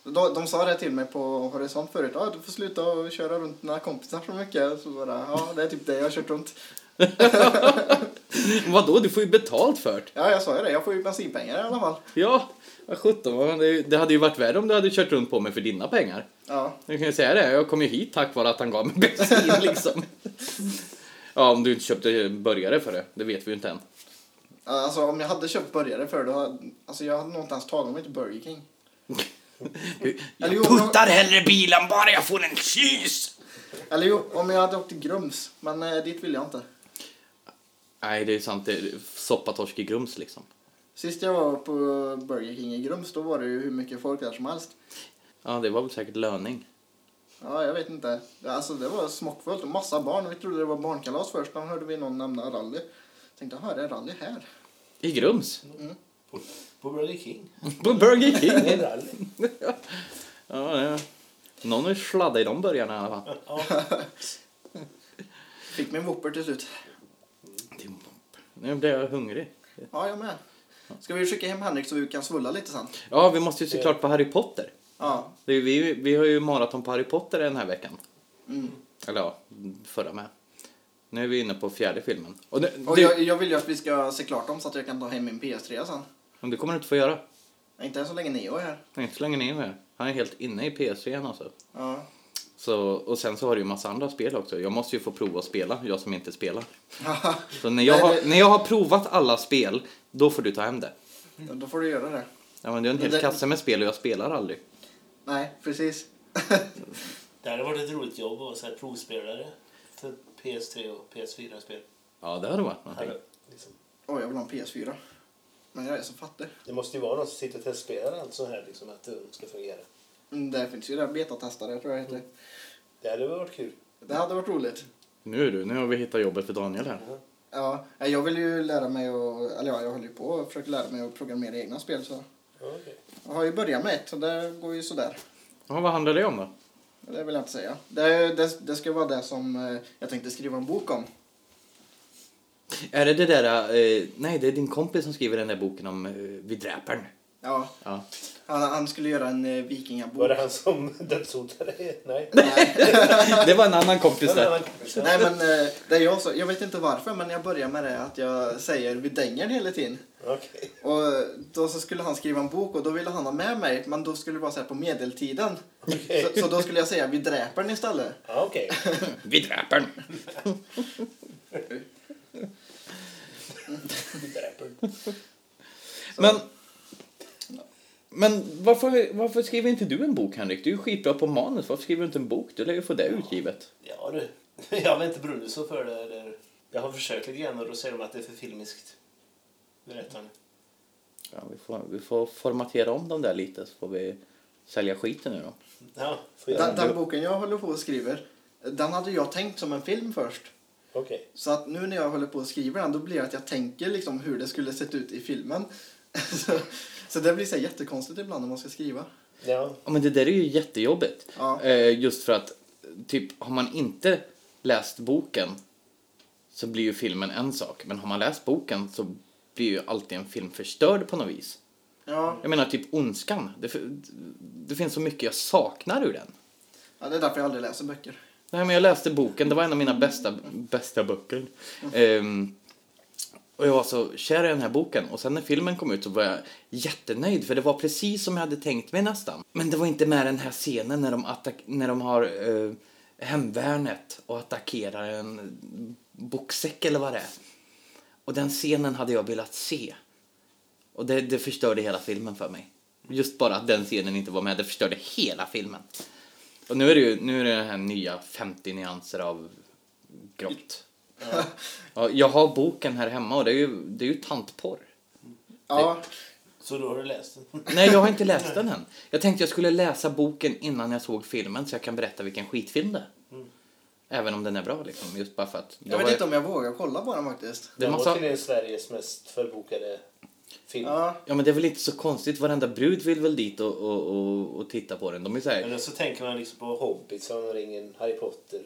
De, de sa det till mig på Horisont förut. Ja, du får sluta och köra runt dina kompisar så mycket. Så bara, ja, det är typ det jag har kört runt. Vadå, du får ju betalt för det. Ja, jag sa ju det. Jag får ju bensinpengar i alla fall. Ja, vad sjutton. det hade ju varit värre om du hade kört runt på mig för dina pengar. Ja, Jag kan ju säga det, jag kom ju hit tack vare att han gav mig bensin liksom. Ja, om du inte köpte burgare för det. Det vet vi ju inte än. Alltså om jag hade köpt burgare för det, hade, alltså jag hade nog inte ens tagit mig till Burger King. Eller jo, om jag, hellre bilen bara jag får en kyss! eller jo, om jag hade åkt till Grums. Men eh, dit vill jag inte. Nej, det är sant. Det är soppatorsk i Grums liksom. Sist jag var på Burger King i Grums, då var det ju hur mycket folk där som helst. Ja, det var väl säkert löning. Ja, jag vet inte. Det- Alltså det var smockfullt och massa barn. Vi trodde det var barnkalas först, men hörde vi någon nämna rally. Tänkte, jaha, det är rally här. I Grums? På Burger King. På Burger Det King? är rally. ja, ja. Någon är sladdad i de burgarna i alla fall. Fick min Whopper till slut. Nu blir jag hungrig. Ja, jag med. Ska vi skicka hem Henrik så vi kan svulla lite sen? Ja, vi måste ju se klart på Harry Potter. Ja. Vi, vi har ju maraton på Harry Potter den här veckan. Mm. Eller ja, förra med. Nu är vi inne på fjärde filmen. Och det, Och det, jag, jag vill ju att vi ska se klart dem så att jag kan ta hem min PS3 sen. men det kommer du inte få göra. Inte så länge Neo är här. Inte så länge ni är med. Han är helt inne i PS3 alltså. Ja. Så, och sen så har du ju massa andra spel också. Jag måste ju få prova att spela, jag som inte spelar. Så när jag, Nej, har, när jag har provat alla spel, då får du ta hem det. Ja, Då får du göra det. Ja, men det är en hel Det- kasse med spel och jag spelar aldrig. Nej, precis. Det hade varit ett roligt jobb att vara så här provspelare för PS3 och PS4-spel. Ja, det hade varit någonting. Liksom. Oj, jag vill ha en PS4. Men jag är så fattig. Det måste ju vara någon som sitter och testspelar allt så här, liksom, att det ska fungera. Mm, Det finns ju där betatestare tror jag heter. Det hade varit kul. Det hade varit roligt. Nu är du, nu har vi hittat jobbet för Daniel här. Ja, jag vill ju lära mig att, eller ja, jag håller ju på och försöker lära mig att programmera egna spel så. Ja, okej. Jag har ju börjat med ett så det går ju sådär. Ja, vad handlar det om då? Det vill jag inte säga. Det, det, det ska vara det som eh, jag tänkte skriva en bok om. Är det det där, eh, nej det är din kompis som skriver den där boken om eh, Vidräparen. Ja, Ja. han, han skulle göra en eh, vikingabok. Var det han som dödshotade? Nej. Nej. Det var en annan kompis Det var en där. annan kompis. Nej men eh, det är jag så, jag vet inte varför men jag börjar med det att jag säger vidängern hela tiden. Okej. Och då så skulle han skriva en bok och då ville han ha med mig men då skulle det vara så här på medeltiden. Okej. Så, så då skulle jag säga vi dräper den istället. Ja, okej. Vidräparen. Men, men varför, varför skriver inte du en bok Henrik? Du är ju skitbra på manus. Varför skriver du inte en bok? Du lär ju få det utgivet. Ja du. Jag har inte brunnit så för det. Eller... Jag har försökt lite grann och då säger de att det är för filmiskt. Berättande. Ja, vi, får, vi får formatera om dem där lite så får vi sälja skiten nu då. Ja. Den, den boken jag håller på och skriver, den hade jag tänkt som en film först. Okej. Så att nu när jag håller på och skriver den då blir det att jag tänker liksom hur det skulle sett ut i filmen. så, det blir så jättekonstigt ibland när man ska skriva. Ja. Ja, men det där är ju jättejobbigt. Ja. Eh, just för att, typ, har man inte läst boken så blir ju filmen en sak. Men har man läst boken så blir ju alltid en film förstörd på något vis. Ja, Jag menar typ Ondskan. Det, det finns så mycket jag saknar ur den. ja det är därför jag aldrig läser böcker. Nej, men jag läste boken, det var en av mina bästa, bästa böcker. Ehm, och jag var så kär i den här boken. Och sen när filmen kom ut så var jag jättenöjd för det var precis som jag hade tänkt mig nästan. Men det var inte med den här scenen när de, när de har uh, hemvärnet och attackerar en boksäck eller vad det är. Och den scenen hade jag velat se. Och det, det förstörde hela filmen för mig. Just bara att den scenen inte var med, det förstörde hela filmen. Och nu är det ju nu är det den här nya 50 nyanser av grått. Ja, jag har boken här hemma och det är ju, det är ju tantporr. Ja, Så då har du läst den? Nej, jag har inte läst den än. Jag tänkte jag skulle läsa boken innan jag såg filmen så jag kan berätta vilken skitfilm det är. Även om den är bra liksom, just bara för att... jag vet var inte om jag vågar kolla på den faktiskt. Det är massa... Sveriges mest fullbokade film. Ja, Ja men det är väl inte så konstigt, varenda brud vill väl dit och, och, och, och titta på den. De är så här, Eller så tänker man liksom på Hobbit, Sagan om ringen, Harry Potter.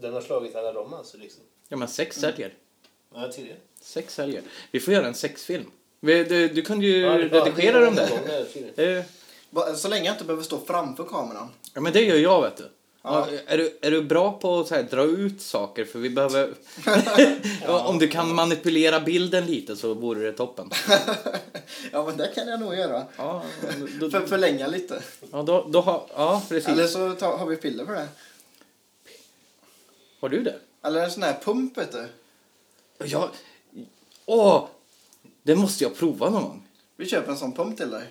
Den har slagit alla dem alltså liksom. ja men sex säljer. Ja, tidigare. Sex säljer. Vi får göra en sexfilm. Vi, du, du kunde ju Ja, redigera dem det- där. så länge jag inte behöver stå framför kameran. Ja men det gör jag vet du. Ja. Är, du är du bra på att så här, dra ut saker för vi behöver... ja. Om du kan manipulera bilden lite så vore det toppen. Ja, men det kan jag nog göra. Ja, då, För, då, förlänga lite. ja, då, då har, ja precis. Eller så tar, har vi piller för det. Har du det? Eller en sån här pump vet du. Ja, åh, det måste jag prova någon gång. Vi köper en sån pump till dig.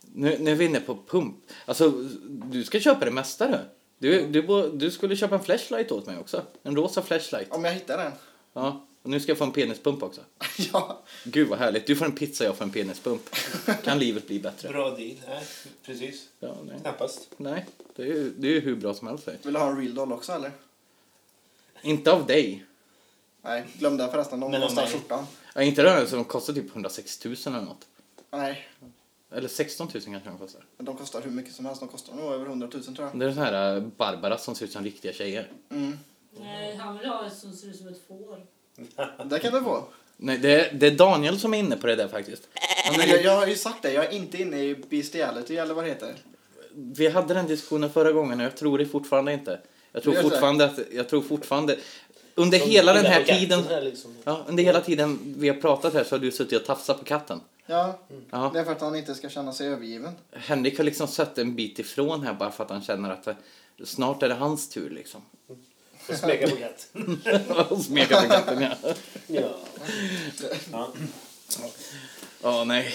Nu, nu är vi inne på pump. Alltså, du ska köpa det mesta du. Du, du, du skulle köpa en flashlight åt mig också. En rosa flashlight. Om jag hittar den. Ja, och nu ska jag få en penispump också. ja. Gud vad härligt. Du får en pizza, jag får en penispump. Kan livet bli bättre? Bra deal. Nej, precis. Ja, nej. Knappast. nej. Det är ju det är ju hur bra som helst. Vill du ha en real doll också eller? Inte av dig. Nej, glöm det förresten. De Men av kostar mig. skjortan. Ja, inte den som kostar typ 106 000 eller något. Nej, Eller 16 000 kanske de kostar. men de kostar hur mycket som helst. De kostar nog över 100 000 tror jag. Det är sån här äh, Barbara som ser ut som riktiga tjejer. Mm. Nej, han vill ha ett som ser ut som ett får. Det kan du få. Nej, det är, det är Daniel som är inne på det där faktiskt. Han är Jag, jag har ju sagt det, jag är inte inne i bestiality eller vad det heter. Vi hade den diskussionen förra gången och jag tror det fortfarande inte. Jag tror fortfarande att, jag tror fortfarande, under hela den här tiden, Här liksom. ja, under hela tiden vi har pratat här så har du suttit och tafsat på katten. Ja, Ja. det är för att han inte ska känna sig övergiven. Henrik har liksom sett en bit ifrån här bara för att han känner att det, snart är det hans tur liksom. Och smeka på katt. Och smeka på katten ja. Ja. ja. Ja, nej.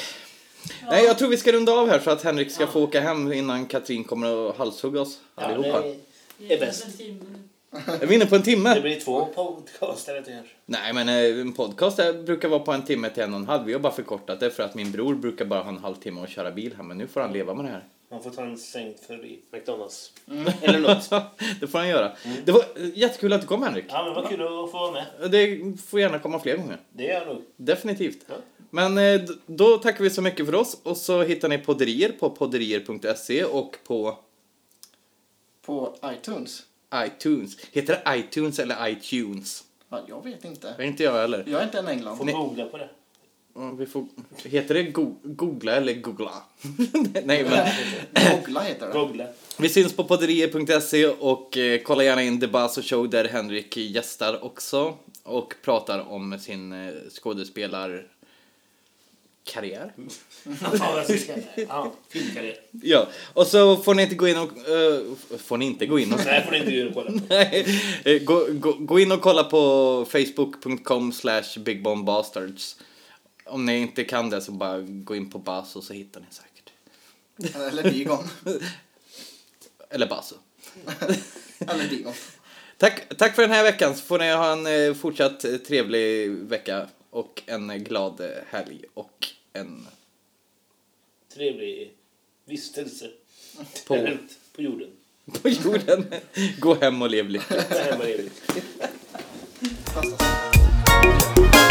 Nej, jag tror vi ska runda av här så att Henrik ska få åka hem innan Katrin kommer att halshugga oss Ja, allihopa. det, Det är bäst. Är vi inne på en timme? det blir två podcaster. Nej, men eh, en podcast brukar vara på en timme till en och en halv. Vi har bara förkortat det för att min bror brukar bara ha en halvtimme att köra bil här, men nu får han leva med det här. Man får ta en sänk förbi McDonalds. Eller något. det får han göra. Det var eh, jättekul att du kom Henrik. Ja, men vad kul att få vara med. Det får gärna komma fler gånger. Det är jag nog. Definitivt. Ja. Men eh, d- då tackar vi så mycket för oss och så hittar ni podderier på podderier.se och på På iTunes. iTunes. Heter det iTunes eller iTunes? Ja, jag vet inte. Det är inte jag heller. Jag är inte en England. Får googla på det. Ja, Vi får, heter det go googla eller googla? Nej, men Googla heter det. Googla. vi syns på podderier.se och eh, kolla gärna in The Basso Show där Henrik gästar också och pratar om sin eh, skådespelarkarriär. Ja, jag ska säga det. Ja, filmkarriär. Ja, och så får ni inte gå in och... eh, får ni inte gå in och... Nej, får ni inte göra kolla på. Nej, eh, gå, gå, gå in och kolla på facebook.com slash bigbombbastards. Om ni inte kan det så bara gå in på Basso så hittar ni säkert. Eller Digon. Eller Basso. Eller Digon. Tack, tack för den här veckan så får ni ha en eh, fortsatt trevlig vecka och en glad helg och en Trevlig vistelse. på, på jorden. på jorden. Gå hem och lev lyckligt. Det här var trevligt.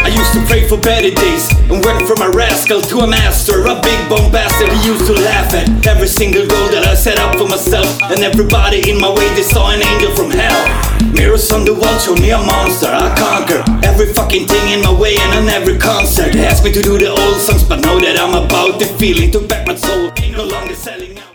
I used to pray for better days and went from a rascal to a master, a big bomb bastard who used to laugh at every single goal that I set up for myself. And everybody in my way, they saw an angel from hell. Mirrors on the wall showed me a monster. I conquer every fucking thing in my way and on every concert. They asked me to do the old songs, but now that I'm about the feeling to back my soul, ain't no longer selling out.